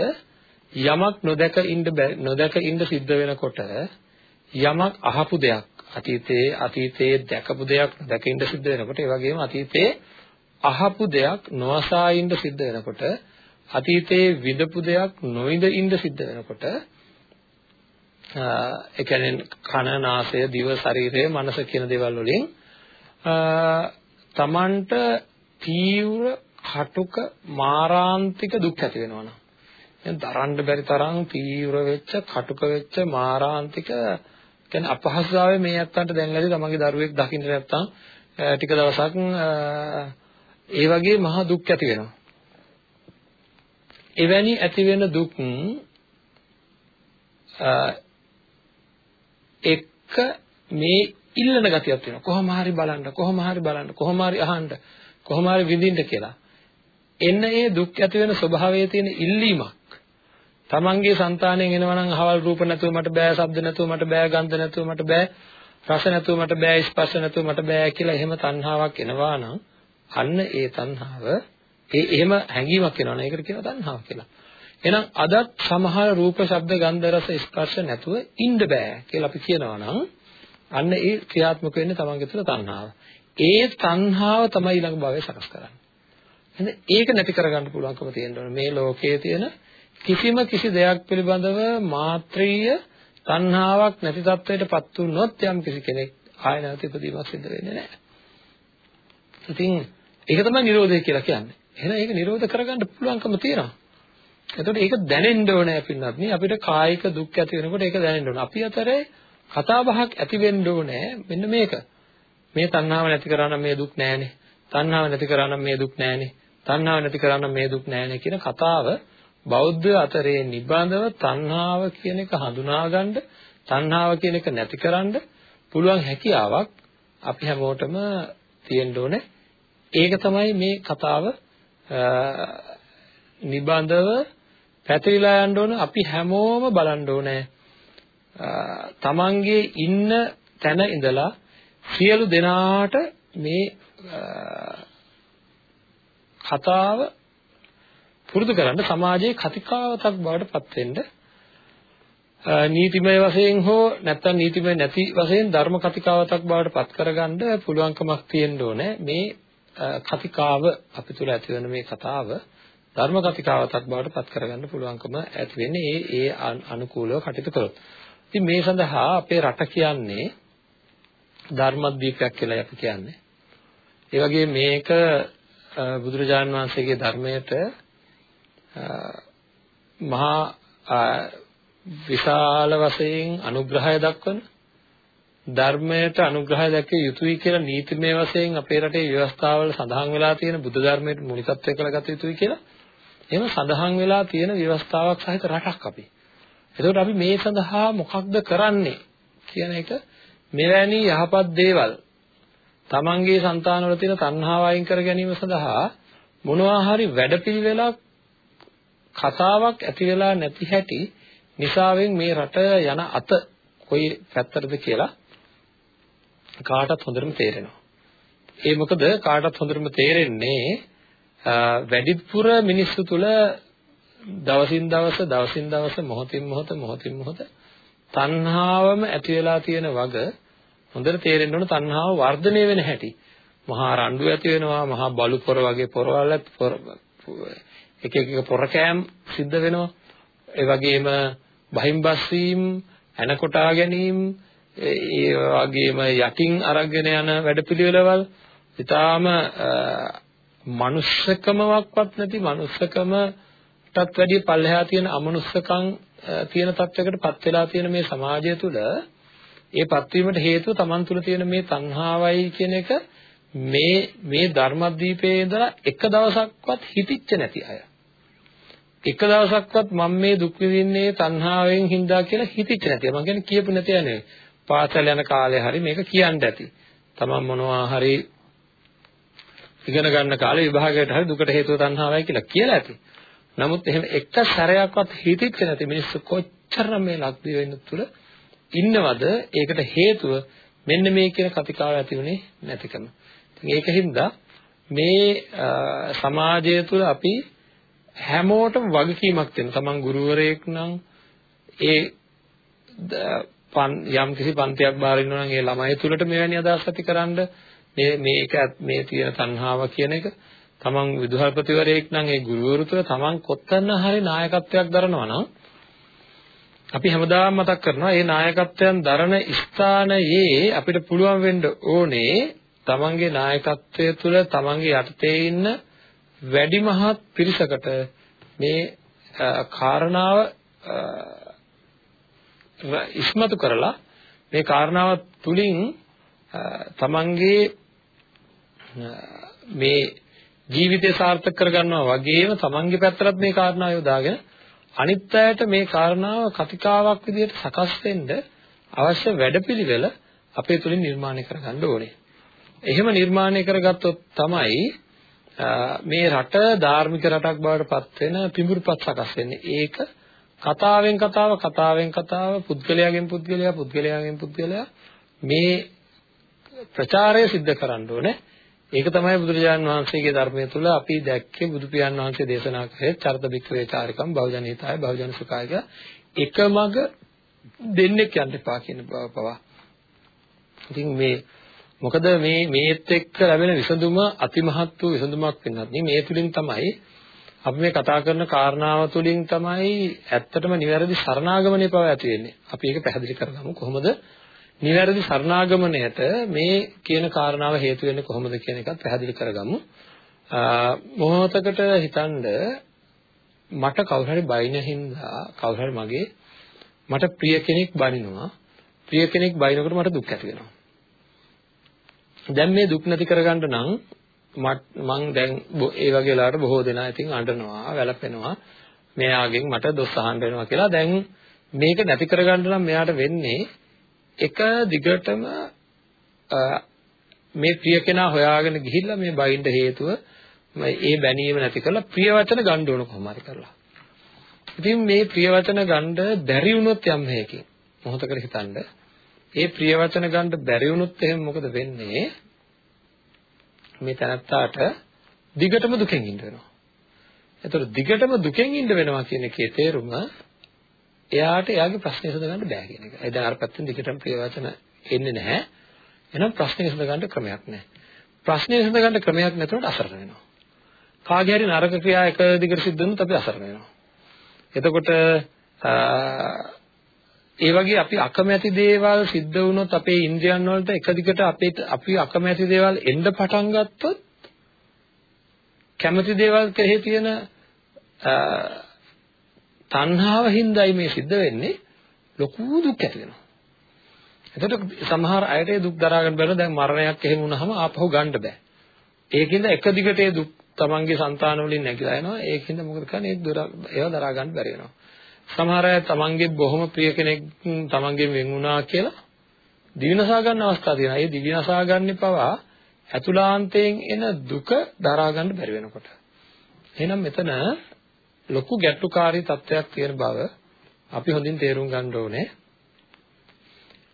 යමක් නොදක ඉන්න නොදක ඉන්න සිද්ධ වෙනකොට යමක් අහපු දෙයක් අතීතයේ අතීතයේ දැකපු දෙයක් දැක ඉන්න සිද්ධ වෙනකොට ඒ වගේම අතීතයේ අහපු දෙයක් නොඅසා ඉන්න සිද්ධ වෙනකොට අතීතයේ විඳපු දෙයක් නොවිඳ ඉන්න සිද්ධ වෙනකොට ඒ කියන්නේ කන නාසය දිව ශරීරය මනස කියන දේවල් වලින් තමන්ට තීව්‍ර කටුක මාරාන්තික දුක් ඇති වෙනවා නම් දැන් දරන්න බැරි තරම් තීව්‍ර වෙච්ච කටුක වෙච්ච මාරාන්තික කියන්නේ අපහසුතාවය මේ අත්තන්ට දැනලාදී තමන්ගේ දරුවෙක් දකින්න නැත්තම් ටික දවසක් ඒ වගේ මහා දුක් ඇති වෙනවා. එවැනි ඇති වෙන දුක් එක්ක මේ ඉල්ලන ගතියක් තියෙනවා. කොහොම හරි බලන්න, කොහොම හරි බලන්න, කොහොම හරි අහන්න, කොහොම හරි විඳින්න කියලා. එන්න ඒ දුක් ඇති වෙන ස්වභාවයේ තියෙන ඉල්ලීමක් තමන්ගේ సంతාණයෙන් එනවා නම් අහවල් රූප නැතුව මට බෑ, ශබ්ද නැතුව මට බෑ, ගන්ධ නැතුව මට බෑ, රස නැතුව මට බෑ, ස්පර්ශ නැතුව මට බෑ කියලා එහෙම තණ්හාවක් එනවා නම් අන්න ඒ තණ්හාව ඒ එහෙම හැඟීමක් එනවා නම් ඒකට කියනවා තණ්හාව කියලා. එහෙනම් අදත් සමහර රූප, ශබ්ද, ගන්ධ, රස, ස්පර්ශ නැතුව ඉන්න බෑ කියලා අපි කියනවා නම් අන්න ඒ ක්‍රියාත්මක වෙන්නේ තමන්ගේ තුළ තණ්හාව. ඒ තණ්හාව තමයි ඊළඟ භවයේ සකස් කරන්නේ. එහෙනම් ඒක නැති කරගන්න පුළුවන්කම තියෙන්න ඕනේ. මේ ලෝකයේ තියෙන කිසිම කිසි දෙයක් පිළිබඳව මාත්‍රීය තණ්හාවක් නැති තත්වයකටපත් වුනොත් යම් කිසි කෙනෙක් ආය නැවත ඉපදීමක් සිද්ධ වෙන්නේ නැහැ. ඉතින් ඒක තමයි නිරෝධය කියලා කියන්නේ. එහෙනම් ඒක නිරෝධ කරගන්න පුළුවන්කම තියෙනවා. එතකොට ඒක දැනෙන්න ඕනේ අපින්නත් නේ අපිට කායික දුක් ඇති වෙනකොට ඒක දැනෙන්න ඕනේ. අපි අතරේ කතා බහක් ඇති වෙන්න ඕනේ මෙන්න මේක. මේ තණ්හාව නැති කරා නම් මේ දුක් නැහැනේ. තණ්හාව නැති කරා නම් මේ දුක් නැහැනේ. තණ්හාව නැති කරා නම් මේ දුක් නැහැනේ කියන කතාව බෞද්ධ අතරේ නිබඳව තණ්හාව කියන එක හඳුනාගන්න තණ්හාව කියන එක නැතිකරන්න පුළුවන් හැකියාවක් අපි හැමෝටම තියෙන්න ඕනේ. ඒක තමයි මේ කතාව නිබඳව පැතිරිලා යන්න ඕන අපි හැමෝම බලන්න ඕනේ. තමන්ගේ ඉන්න තැන ඉඳලා සියලු දෙනාට මේ කතාව පුරුදු කරන්න සමාජයේ කතිකාවතක් බවට පත් වෙන්න නීතිමය වශයෙන් හෝ නැත්නම් නීතිමය නැති වශයෙන් ධර්ම කතිකාවතක් බවට පත් කරගන්න පුළුවන්කමක් තියෙන්න ඕනේ මේ කතිකාව අපි තුල ඇති වෙන මේ කතාව ධර්ම කතිකාවතක් බවට පත් කරගන්න පුළුවන්කම ඇති වෙන්නේ ඒ ඒ අනුකූලව කටයුතු කරොත්. ඉතින් මේ සඳහා අපේ රට කියන්නේ ධර්මද්වීපයක් කියලා අපි කියන්නේ. ඒ වගේ මේක බුදුරජාන් වහන්සේගේ ධර්මයට මහා විශාල වශයෙන් අනුග්‍රහය දක්වන ධර්මයට අනුග්‍රහය දැක්විය යුතුයි කියලා නීතිමය වශයෙන් අපේ රටේ ව්‍යවස්ථාවල සඳහන් වෙලා තියෙන බුද්ධ ධර්මයට මූලිකත්වය කරගත යුතුයි කියලා එහෙම සඳහන් වෙලා තියෙන ව්‍යවස්ථාවක් සහිත රටක් අපි. එතකොට අපි මේ සඳහා මොකක්ද කරන්නේ කියන එක මෙවැනි යහපත් දේවල් තමන්ගේ సంతානවල තියෙන තණ්හාව අයින් කර ගැනීම සඳහා මොනවා හරි වැඩපිළිවෙලක් කතාවක් ඇති වෙලා නැති හැටි නිසාවෙන් මේ රට යන අත කොයි පැත්තටද කියලා කාටත් හොඳටම තේරෙනවා. ඒ මොකද කාටත් හොඳටම තේරෙන්නේ වැඩිපුර මිනිස්සු තුල දවසින් දවස දවසින් දවස මොහොතින් මොහොත මොහොතින් මොහොත තණ්හාවම ඇති වෙලා තියෙන වග හොඳට තේරෙන්න ඕන තණ්හාව වර්ධනය වෙන හැටි. මහා රණ්ඩු ඇති වෙනවා, මහා බලු පොර වගේ පොරවල් එක එක පොර කෑම් සිද්ධ වෙනවා. ඒ වගේම බහිම්බස් වීම, එන කොටා ගැනීම, ඒ වගේම යටින් අරගෙන යන වැඩපිළිවෙළවල් ඊටාම මනුස්සකමක්වත් නැති මනුස්සකමටත් වැඩිය පල්ලෙහා තියෙන අමනුස්සකම් තියෙන තත්යකටපත් වෙලා තියෙන මේ සමාජය තුළ ඒ පත්වීමට හේතුව Taman තුල තියෙන මේ තණ්හාවයි කියන එක මේ මේ ධර්මද්වීපයේ ඉඳලා එක දවසක්වත් හිතිච්ච නැති අය. එක දවසක්වත් මම මේ දුක් විඳින්නේ තණ්හාවෙන් හින්දා කියලා හිතිච්ච නැති අය. මම කියන්නේ කියපු නැති අය නෙවෙයි. පාසල් යන කාලේ හරි මේක කියන්න ඇති. Taman මොනවා හරි ඉගෙන ගන්න කාලේ විභාගයට හරි දුකට හේතුව තණ්හාවයි කියලා කියලා ඇති. නමුත් එහෙම එක සැරයක්වත් හිතිච්ච නැති මිනිස්සු කොච්චර මේ ලක්දිව වෙන්න තුල ඉන්නවද ඒකට හේතුව මෙන්න මේ කියන කතිකාව ඇති වුණේ නැතිකම. ඉතින් ඒකින්ද මේ සමාජය තුළ අපි හැමෝටම වගකීමක් තියෙනවා. Taman ගුරුවරයෙක් නම් ඒ යම් කිසි පන්තියක් බාර ඉන්නවා නම් ඒ ළමයි තුළට මෙවැනි අදහස් ඇතිකරනද මේ මේක මේ තියෙන තණ්හාව කියන එක තමන් විදුහල්පතිවරයෙක් නම් ඒ ගුරුවරු තුළ තමන් කොතන හරි නායකත්වයක් දරනවා නම් අපි හැමදාම මතක් කරනවා මේ නායකත්වයන් දරන ස්ථානයේ අපිට පුළුවන් වෙන්න ඕනේ තමන්ගේ නායකත්වය තුළ තමන්ගේ යටතේ ඉන්න වැඩිමහත් පිරිසකට මේ කාරණාව ඉස්මතු කරලා මේ කාරණාව තුලින් තමන්ගේ මේ ජීවිතය සාර්ථක කරගන්නවා වගේම තමන්ගේ පැත්තටත් මේ කාරණා යොදාගෙන අනිත් අයට මේ කාරණාව කතිකාවක් විදිහට සකස් වෙන්න අවශ්‍ය වැඩපිළිවෙල අපේ තුලින් නිර්මාණය කරගන්න ඕනේ. එහෙම නිර්මාණය කරගත්තොත් තමයි මේ රට ධාර්මික රටක් බවට පත් වෙන පිඹුරුපත් සකස් වෙන්නේ. ඒක කතාවෙන් කතාව කතාවෙන් කතාව පුද්ගලයාගෙන් පුද්ගලයා පුද්ගලයාගෙන් පුද්ගලයා මේ ප්‍රචාරය සිද්ධ කරන්න ඕනේ. ඒක තමයි බුදුරජාණන් වහන්සේගේ ධර්මයේ තුල අපි දැක්කේ බුදු පියාණන් වහන්සේ දේශනා කරේ චරිත බික්කවේ චාරිකම් බහුජන හිතාය බහුජන සුඛාය කියලා එකමග දෙන්නෙක් යන්න එපා කියන බව පවා. ඉතින් මේ මොකද මේ මේත් එක්ක ලැබෙන විසඳුම අතිමහත් වූ විසඳුමක් වෙනත් මේ තුලින් තමයි අපි මේ කතා කරන කාරණාව තුලින් තමයි ඇත්තටම නිවැරදි සරණාගමනය පව ඇති වෙන්නේ. අපි ඒක පැහැදිලි කරගමු කොහොමද නිවැරදි සරණාගමණයට මේ කියන කාරණාව හේතු වෙන්නේ කොහොමද කියන එකත් පැහැදිලි කරගමු. මොහොතකට හිතනද මට කවුරු හරි බයින හින්දා කවුරු හරි මගේ මට ප්‍රිය කෙනෙක් බනිනවා. ප්‍රිය කෙනෙක් බයිනකොට මට දුක් ඇති වෙනවා. දැන් මේ දුක් නැති කරගන්න නම් මං දැන් ඒ වගේ වෙලාවට බොහෝ දෙනා ඉතින් අඬනවා, වැළපෙනවා. මෙයාගෙන් මට දොස් අහන්න වෙනවා කියලා දැන් මේක නැති කරගන්න නම් මෙයාට වෙන්නේ එක දිගටම මේ ප්‍රිය කෙනා හොයාගෙන ගිහිල්ලා මේ බයින්ඩ හේතුව ඒ බැනීම නැති කරලා ප්‍රිය වචන ගන්න ඕන කොහොම හරි කරලා. ඉතින් මේ ප්‍රිය වචන ගන්න බැරි වුණොත් යම් හේකින් මොහොතකට හිතන්න ඒ ප්‍රිය වචන ගන්න බැරි වුණොත් එහෙනම් මොකද වෙන්නේ? මේ තනත්තාට දිගටම දුකෙන් ඉන්න වෙනවා. එතකොට දිගටම දුකෙන් ඉන්න වෙනවා කියන එකේ තේරුම එයාට එයාගේ ප්‍රශ්නේ විසඳගන්න බෑ කියන එක. ඒ දැන් අර පැත්තෙන් දිගටම ප්‍රිය වචන එන්නේ නැහැ. එහෙනම් ප්‍රශ්නේ විසඳගන්න ක්‍රමයක් නැහැ. ප්‍රශ්නේ විසඳගන්න ක්‍රමයක් නැතුවට අසරණ වෙනවා. කාගේ හරි නරක ක්‍රියා එක දිගට සිද්ධ වුණොත් අපි අසරණ වෙනවා. එතකොට ඒ වගේ අපි අකමැති දේවල් සිද්ධ වුණොත් අපේ ඉන්ද්‍රියන් වලට එක දිගට අපේ අපි අකමැති දේවල් එන්න පටන් ගත්තොත් කැමැති දේවල් කෙරෙහි තියෙන තණ්හාව හින්දායි මේ සිද්ධ වෙන්නේ ලොකු දුක් ඇති වෙනවා. එතකොට සමහර අයට ඒ දුක් දරාගෙන බැලුවා දැන් මරණයක් එහෙම වුණාම ආපහු ගන්න බෑ. ඒකින්ද එක දිගට ඒ දුක් තමන්ගේ సంతාන වලින් නැగిලා යනවා ඒකින්ද මොකද කරන්නේ ඒක දරා ඒවා දරා ගන්න බැරි වෙනවා සමහර අය තමන්ගේ බොහොම ප්‍රිය කෙනෙක් තමන්ගෙන් වෙන් වුණා කියලා දිවිනසා ගන්න අවස්ථා තියෙනවා. ඒ දිවිනසා ගන්න පවා ඇතුළාන්තයෙන් එන දුක දරා ගන්න බැරි වෙනකොට. එහෙනම් මෙතන ලොකු ගැටලුකාරී තත්ත්වයක් තියෙන බව අපි හොඳින් තේරුම් ගන්න ඕනේ.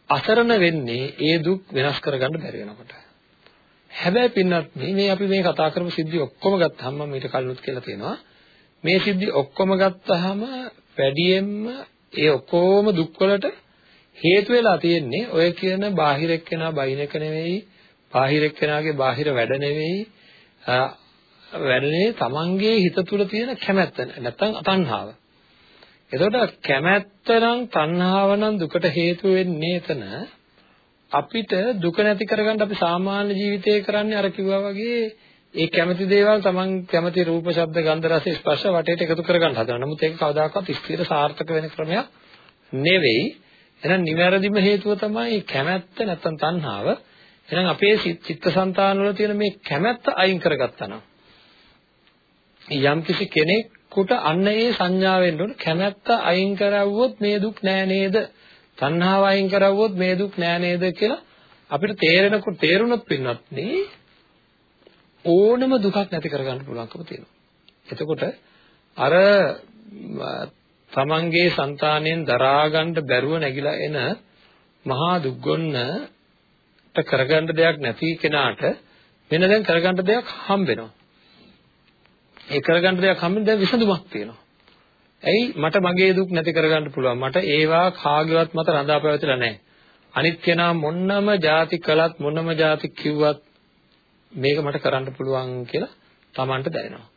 අසරණ වෙන්නේ ඒ දුක් වෙනස් කරගන්න බැරි වෙනකොට. හැබැයි පින්නත් මේ අපි මේ කතා කරපු සිද්ධි ඔක්කොම ගත්තාම මම ඊට කලිනුත් කියලා තියෙනවා. මේ සිද්ධි ඔක්කොම ගත්තාම වැඩියෙන්ම ඒ ඔක්කොම දුක්වලට හේතු වෙලා තියෙන්නේ ඔය කියන බාහිර එක්කෙනා බයින එක නෙවෙයි, බාහිර එක්කෙනාගේ බාහිර වැඩ නෙවෙයි, වැඩනේ තමන්ගේ හිත තුළ තියෙන කැමැත්ත නැත්තම් අතණ්හාව. එතකොට කැමැත්ත නම් තණ්හාව නම් දුකට හේතු වෙන්නේ එතන අපිට දුක නැති කරගන්න අපි සාමාන්‍ය ජීවිතයේ කරන්නේ අර කිව්වා වගේ ඒ කැමති දේවල් තමන් කැමති රූප, ශබ්ද, ගන්ධ, රස, ස්පර්ශ වටේට එකතු කරගන්න හදනවා. නමුත් ඒක කවදාකවත් ස්ථිර සාර්ථක වෙන ක්‍රමයක් නෙවෙයි. එහෙනම් නිවැරදිම හේතුව තමයි කැමැත්ත නැත්තම් තණ්හාව. එහෙනම් අපේ චිත්තසංතාන වල තියෙන මේ කැමැත්ත අයින් කරගත්තා නම් යම් කිසි කෙනෙකුට අන්න ඒ සංඥාවෙන් උන කැමැත්ත අයින් කරවුවොත් මේ දුක් නෑ නේද? තණ්හාව අයින් කරවුවොත් මේ දුක් නෑ නේද කියලා අපිට තේරෙනකොට තේරුණොත් පින්නත් නේ ඕනම දුකක් නැති කරගන්න පුළුවන්කම තියෙනවා. එතකොට අර තමන්ගේ సంతාණයෙන් දරාගන්න බැරුව නැగిලා එන මහා දුක්ගොන්නට කරගන්න දෙයක් නැති කෙනාට වෙන දැන් කරගන්න දෙයක් හම්බෙනවා. ඒ කරගන්න දෙයක් හම්බෙන දැන් විසඳුමක් තියෙනවා. ඇයි මට මගේ දුක් නැති කරගන්න පුළුවන්. මට ඒවා කාගේවත් මත රඳා පැවතිලා නැහැ. අනිත් කෙනා මොන්නම જાති කළත් මොනම જાති කිව්වත් මේක මට කරන්න පුළුවන් කියලා Tamanට දැනෙනවා.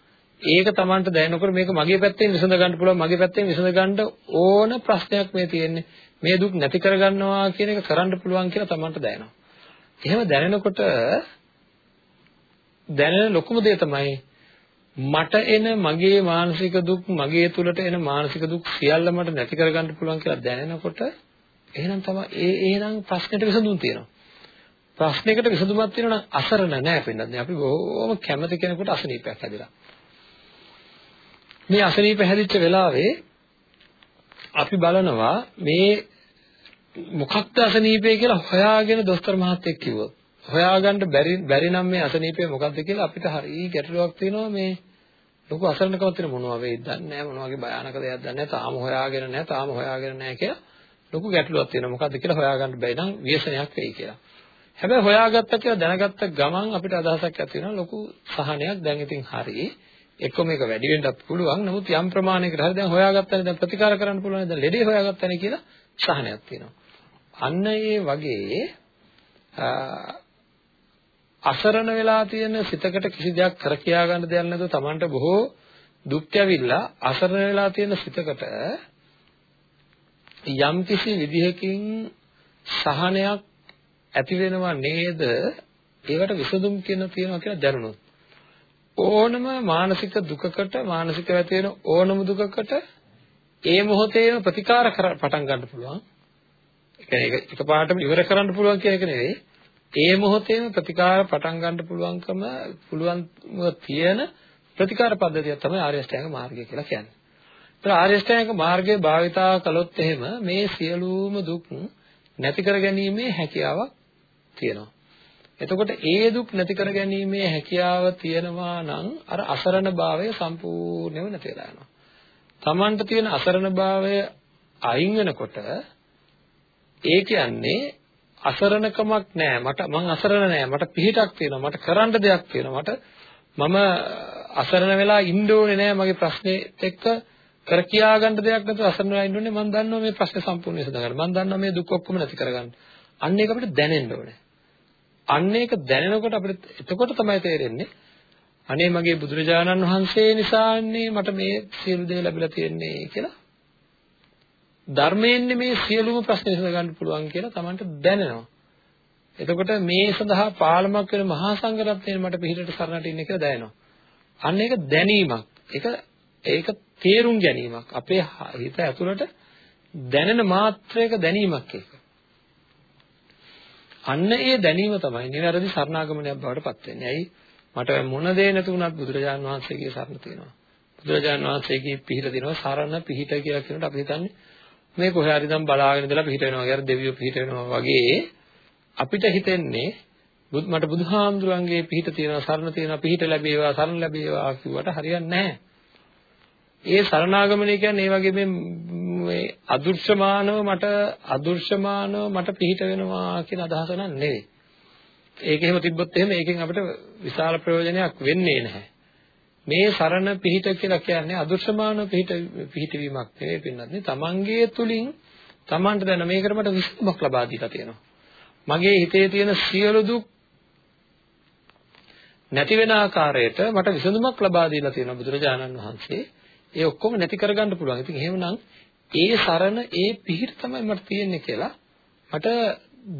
ඒක Tamanට දැනෙනකොට මේක මගේ පැත්තෙන් විසඳ ගන්න පුළුවන් මගේ පැත්තෙන් විසඳ ගන්න ඕන ප්‍රශ්නයක් මේ තියෙන්නේ. මේ දුක් නැති කරගන්නවා කියන එක කරන්න පුළුවන් කියලා Tamanට දැනෙනවා. එහෙම දැනෙනකොට දැනෙන ලොකුම දේ තමයි මට එන මගේ මානසික දුක් මගේ තුළට එන මානසික දුක් සියල්ල මට නැති කරගන්න පුළුවන් කියලා දැනෙනකොට එහෙනම් තමයි ඒ එහෙනම් ප්‍රශ්නෙට විසඳුම් තියෙනවා. ප්‍රශ්නයකට විසඳුමක් තියෙනවා නම් අසරණ නැහැ පින්නත්. අපි බොහොම කැමති කෙනෙකුට අසනීපයක් හැදිලා. මේ අසනීප හැදිච්ච වෙලාවේ අපි බලනවා මේ මොකක්ද අසනීපය කියලා හොයාගෙන දොස්තර මහත්තයෙක් කිව්වොත් හොයාගන්න බැරි බැරි නම් මේ අසනීපය මොකක්ද කියලා අපිට හරිය ගැටලුවක් තියෙනවා මේ ලොකු අසරණකමක් තියෙන මොනවා වෙයිද දන්නේ නැහැ මොනවා වගේ භයානක දෙයක් දන්නේ නැහැ තාම හොයාගෙන නැහැ තාම හොයාගෙන නැහැ කියලා ලොකු ගැටලුවක් තියෙනවා මොකද්ද කියලා හොයාගන්න බැයි නම් ව්‍යසනයක් වෙයි කියලා. හැබැයි හොයාගත්ත කියලා දැනගත්ත ගමන් අපිට අදහසක් ඇති වෙනවා. ලොකු සහනයක් දැන් ඉතින් හරි. එක්ක මේක වැඩි වෙන්නත් පුළුවන්. නමුත් යම් ප්‍රමාණයකට හරි දැන් හොයාගත්තනේ දැන් ප්‍රතිකාර කරන්න පුළුවන් දැන් ලෙඩේ හොයාගත්තනේ කියලා සහනයක් තියෙනවා. අන්න ඒ වගේ අසරණ වෙලා තියෙන සිතකට කිසි දෙයක් කර කියා ගන්න දෙයක් නැතුව Tamanට බොහෝ දුක් ඇවිල්ලා අසරණ වෙලා තියෙන සිතකට යම් කිසි විදිහකින් සහනයක් ඇති වෙනවා නේද? ඒවට විසඳුම් කියන තියනවා කියලා දැනුණොත් ඕනම මානසික දුකකට මානසික ඇති වෙන ඕනම දුකකට ඒ මොහොතේම ප්‍රතිකාර පටන් ගන්න පුළුවන්. ඒ කියන්නේ එකපාරටම ඉවර කරන්න පුළුවන් කියන එක නෙවෙයි. ඒ මොහොතේම ප්‍රතිකාර පටන් ගන්න පුළුවන්කම පුළුවන්ව තියෙන ප්‍රතිකාර පද්ධතියක් තමයි ආර්ය අෂ්ටාංග මාර්ගය කියලා කියන්නේ. ඒතර ආර්ය ශ්‍රැංගික මාර්ගය භාවිතා කළොත් එහෙම මේ සියලුම දුක් නැති කර ගැනීමේ හැකියාවක් තියෙනවා. එතකොට ඒ දුක් නැති කර ගැනීමේ හැකියාව තියෙනවා නම් අර අසරණ භාවය සම්පූර්ණයෙන්ම නැති වෙලා යනවා. Tamanට තියෙන අසරණ භාවය අයින් වෙනකොට ඒ කියන්නේ අසරණකමක් නෑ. මට මං අසරණ නෑ. මට පිහිටක් තියෙනවා. මට කරන්න දෙයක් තියෙනවා. මට මම අසරණ වෙලා ඉන්න ඕනේ නෑ මගේ ප්‍රශ්නේත් එක්ක කර කියා ගන්න දෙයක් නැතුව අසරණ වෙලා ඉන්න ඕනේ. මං දන්නවා මේ ප්‍රශ්නේ සම්පූර්ණයෙන් විසඳගන්න මං දන්නවා මේ දුක් ඔක්කොම නැති කරගන්න. අන්න ඒක අපිට දැනෙන්න ඕනේ. අන්න ඒක දැනෙනකොට අපිට එතකොට තමයි තේරෙන්නේ අනේ මගේ බුදුරජාණන් වහන්සේ නිසාන්නේ මට මේ සියලු දේ ලැබිලා තියෙන්නේ කියලා ධර්මයෙන්නේ මේ සියලුම ප්‍රශ්න විසඳ ගන්න පුළුවන් කියලා Tamanට දැනෙනවා. එතකොට මේ සඳහා පාලමක් වෙන මහා සංඝරත්නය මට පිළිහිට සරණට ඉන්නේ කියලා දැනෙනවා. අන්න ඒක දැනීමක්. ඒක ඒක තේරුම් ගැනීමක්. අපේ හිත ඇතුළට දැනෙන මාත්‍රයක දැනීමක් ඒක. අන්න ඒ දැනීම තමයි නිවැරදි සරණාගමනයක් බවට පත් වෙන්නේ. ඇයි? මට මොන දේ නැති වුණත් බුදුරජාණන් වහන්සේගේ සරණ තියෙනවා. බුදුරජාණන් වහන්සේගේ පිහිට දෙනවා සරණ පිහිට කියලා කියනකොට අපි හිතන්නේ මේ කොහේ හරි නම් බලාගෙන ඉඳලා පිහිට වෙනවා කියලා දෙවියෝ පිහිට වෙනවා වගේ අපිට හිතෙන්නේ මට බුදුහාමුදුරන්ගේ පිහිට තියෙනවා සරණ තියෙනවා පිහිට ලැබේවා සරණ ලැබේවා කිව්වට හරියන්නේ නැහැ. ඒ සරණාගමනය කියන්නේ ඒ වගේ මේ අදෘශ්‍යමානව මට අදෘශ්‍යමානව මට පිහිට වෙනවා කියන අදහස නෙවෙයි. ඒක එහෙම තිබ්බොත් එහෙම ඒකෙන් අපිට විශාල ප්‍රයෝජනයක් වෙන්නේ නැහැ. මේ සරණ පිහිට කියලා කියන්නේ අදෘශ්‍යමාන පිහිට පිහිටවීමක් නෙවෙයි පින්නත් නේ තමන්ගේ තුලින් තමන්ට දැන මේකට මට විසඳුමක් ලබා දීලා තියෙනවා මගේ හිතේ තියෙන සියලු දුක් නැති වෙන ආකාරයට මට විසඳුමක් ලබා දීලා තියෙනවා බුදුරජාණන් වහන්සේ ඒ ඔක්කොම නැති කරගන්න පුළුවන් ඉතින් එහෙමනම් ඒ සරණ ඒ පිහිට තමයි මට තියෙන්නේ කියලා මට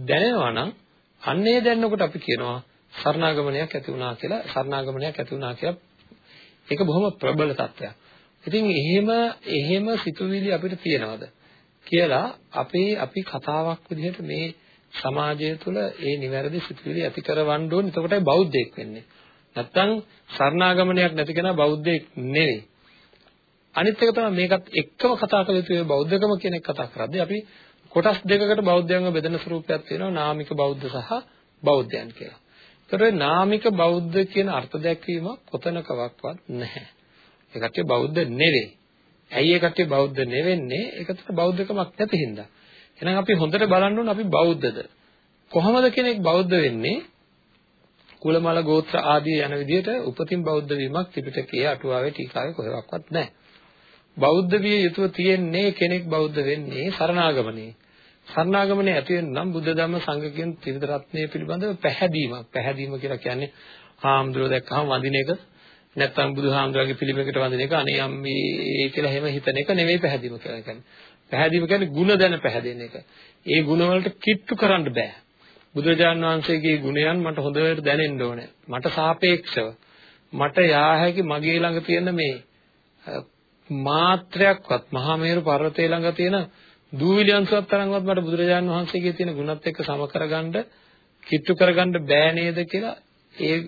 දැනෙනවා නම් අන්නේ දැනනකොට අපි කියනවා සරණාගමනයක් ඇති වුණා කියලා සරණාගමනයක් ඇති වුණා කියලා ඒක බොහොම ප්‍රබල තත්ත්වයක්. ඉතින් එහෙම එහෙම සිතුවිලි අපිට තියනවාද කියලා අපේ අපි කතාවක් විදිහට මේ සමාජය තුළ ඒ නිවැරදි සිතුවිලි ඇති කරවන්න ඕනේ. එතකොටයි බෞද්ධයෙක් වෙන්නේ. නැත්තම් සරණාගමනයක් නැති කෙනා බෞද්ධයෙක් නෙවෙයි. අනිත් එක තමයි මේකත් එක්කම කතා කළ යුතු බෞද්ධකම කියන එක කතා කරද්දී අපි කොටස් දෙකකට බෞද්ධයන්ව බෙදෙන ස්වරූපයක් තියෙනවා නාමික බෞද්ධ සහ බෞද්ධයන් කියලා. ඒතර නාමික බෞද්ධ කියන අර්ථ දැක්වීම කොතනකවත් නැහැ. ඒ කට්ටිය බෞද්ධ නෙවෙයි. ඇයි ඒ කට්ටිය බෞද්ධ නෙවෙන්නේ? ඒකට බෞද්ධකමක් නැති හින්දා. එහෙනම් අපි හොඳට බලන්න ඕන අපි බෞද්ධද? කොහොමද කෙනෙක් බෞද්ධ වෙන්නේ? කුලමල ගෝත්‍ර ආදී යන විදිහට උපතින් බෞද්ධ වීමක් ත්‍රිපිටකයේ අටුවාවේ ටීකාවේ කොහෙවත් නැහැ. බෞද්ධ විය යුතුව තියෙන්නේ කෙනෙක් බෞද්ධ වෙන්නේ සරණාගමනේ. සරණාගමනේ ඇති වෙන නම් බුද්ධ ධම්ම සංඝ කියන ත්‍රිවිධ රත්නය පිළිබඳව පැහැදීමක්. පැහැදීම කියලා කියන්නේ හාමුදුරුවෝ දැක්කහම වඳින එක නැත්නම් බුදුහාමුදුරන්ගේ පිළිමයකට වඳින එක අනේ අම්මේ කියලා හැම හිතන එක නෙවෙයි පැහැදීම කියලා කියන්නේ. පැහැදීම කියන්නේ ಗುಣ දැන පැහැදෙන එක. ඒ ಗುಣ වලට කිට්ටු කරන්න බෑ. බුදුරජාණන් වහන්සේගේ ගුණයන් මට හොඳට දැනෙන්න ඕනේ. මට සාපේක්ෂව මට යා හැකි මගේ ළඟ තියෙන මේ මාත්‍රයක්වත් මහා මේරු පර්වතය ළඟ තියෙන දූවිලි අංශුවක් තරම්වත් මට බුදුරජාන් වහන්සේගේ තියෙන ගුණත් එක්ක සම කරගන්න කිට්ටු කරගන්න බෑ නේද කියලා ඒ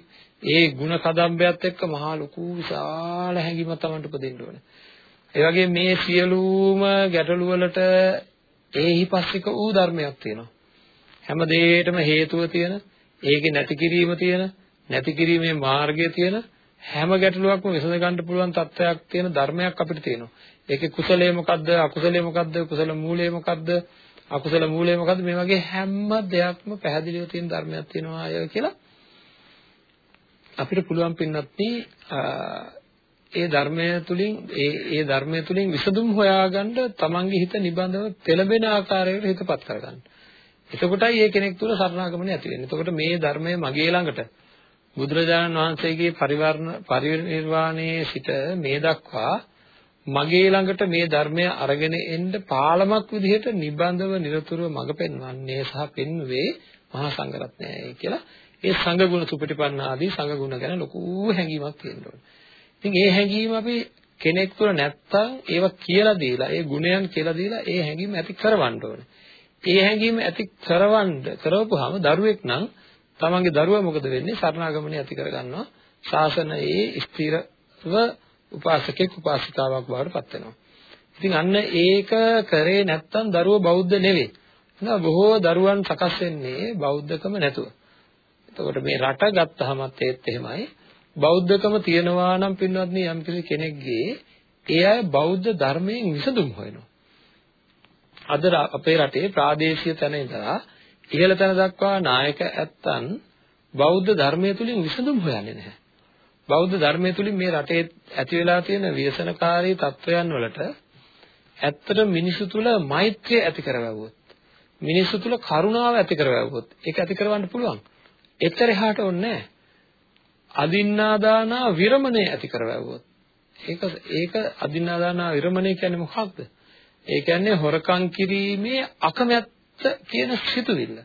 ඒ ಗುಣ කදම්බයත් එක්ක මහා ලොකු විශාල හැඟීමක් Tamanට උපදින්න ඕනේ. ඒ වගේ මේ සියලුම ගැටලු වලට ඒහිපස්සික වූ ධර්මයක් තියෙනවා. හැම දෙයකටම හේතුව තියෙන, ඒකේ නැති කිරීම තියෙන, නැති කිරීමේ මාර්ගය තියෙන හැම ගැටලුවක්ම විසඳ ගන්න පුළුවන් තත්ත්වයක් තියෙන ධර්මයක් අපිට තියෙනවා. ඒකේ කුසලයේ මොකද්ද අකුසලයේ මොකද්ද කුසල මූලයේ මොකද්ද අකුසල මූලයේ මොකද්ද මේ වගේ හැම දෙයක්ම පැහැදිලිව තියෙන ධර්මයක් තියෙනවා අය කියලා අපිට පුළුවන් පින්නත්නි ඒ ධර්මය තුලින් ඒ ඒ ධර්මය තුලින් විසඳුම් හොයාගන්න තමන්ගේ හිත නිබඳව පෙළඹෙන ආකාරයකට හිතපත් කරගන්න. එතකොටයි මේ කෙනෙක් තුල සරණාගමනේ ඇති වෙන්නේ. එතකොට මේ ධර්මය මගේ ළඟට බුදුරජාණන් වහන්සේගේ පරිවර්ණ පරිනිර්වාණයේ සිට මේ දක්වා මගේ ළඟට මේ ධර්මය අරගෙන එන්න පාලමක් විදිහට නිබඳව নিরතුරුව මඟ පෙන්වන්නේ සහ පෙන්වුවේ මහා සංඝරත්නයයි කියලා ඒ සංඝ ගුණ සුපටිපන්න ආදී සංඝ ගුණ ගැන ලොකු හැඟීමක් තියෙන්න ඕනේ. ඉතින් ඒ හැඟීම අපි කෙනෙක් තුළ නැත්තම් ඒව කියලා දීලා ඒ ගුණයන් කියලා දීලා ඒ හැඟීම ඇති කරවන්න ඕනේ. ඒ හැඟීම ඇති කරවන්න කරවපුවාම දරුවෙක් නම් තමන්ගේ දරුවා මොකද වෙන්නේ? සරණාගමනය ඇති කරගන්නවා. ශාසනයේ ස්ථිරව උපාසකෙක් උපාසිකාවක් බවට පත් වෙනවා. ඉතින් අන්න ඒක කරේ නැත්තම් දරුවෝ බෞද්ධ නෙවෙයි. නේද? බොහෝ දරුවන් සකස් වෙන්නේ බෞද්ධකම නැතුව. එතකොට මේ රට ගත්තහමත් ඒත් එහෙමයි. බෞද්ධකම තියනවා නම් පින්වත්නි යම් කෙනෙක්ගේ ඒ අය බෞද්ධ ධර්මයෙන් විසඳුම් හොයනවා. අද අපේ රටේ ප්‍රාදේශීය තැන ඉඳලා ඉහළ තැන දක්වා නායක ඇත්තන් බෞද්ධ ධර්මය තුලින් විසඳුම් හොයන්නේ නැහැ. බෞද්ධ ධර්මය තුලින් මේ රටේ ඇති වෙලා තියෙන ව්‍යසනකාරී තත්වයන් වලට ඇත්තට මිනිසු තුල මෛත්‍රිය ඇති කරවුවොත් මිනිසු තුල කරුණාව ඇති කරවුවොත් ඒක ඇති කරවන්න පුළුවන්. එතර එහාට ඕනේ අදින්නාදානා විරමණය ඇති කරවුවොත් ඒක ඒක අදින්නාදානා විරමණය කියන්නේ මොකක්ද? ඒ කියන්නේ හොරකම් කිරීමේ අකමැත්ත කියන සිතුවිල්ල.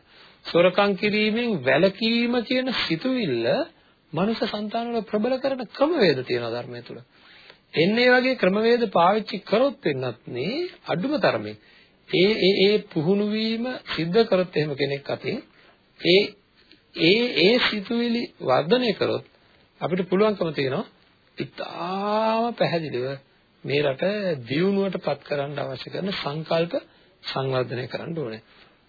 සොරකම් කිරීමෙන් වැළකීම කියන සිතුවිල්ල මනුෂ්‍ය సంతාන වල ප්‍රබල කරන ක්‍රමවේද තියෙනවා ධර්මයේ තුල. එන්නේ වගේ ක්‍රමවේද පාවිච්චි කරොත් වෙනත් නේ අඩුම තරමේ ඒ ඒ ඒ පුහුණු වීම සිද්ධ කරොත් එහෙම කෙනෙක් අතින් ඒ ඒ ඒ සිතුවිලි වර්ධනය කරොත් අපිට පුළුවන්කම තියෙනවා ඉතාම පැහැදිලිව මේ රට දියුණුවට පත් කරන්න අවශ්‍ය කරන සංකල්ප සංවර්ධනය කරන්න ඕනේ.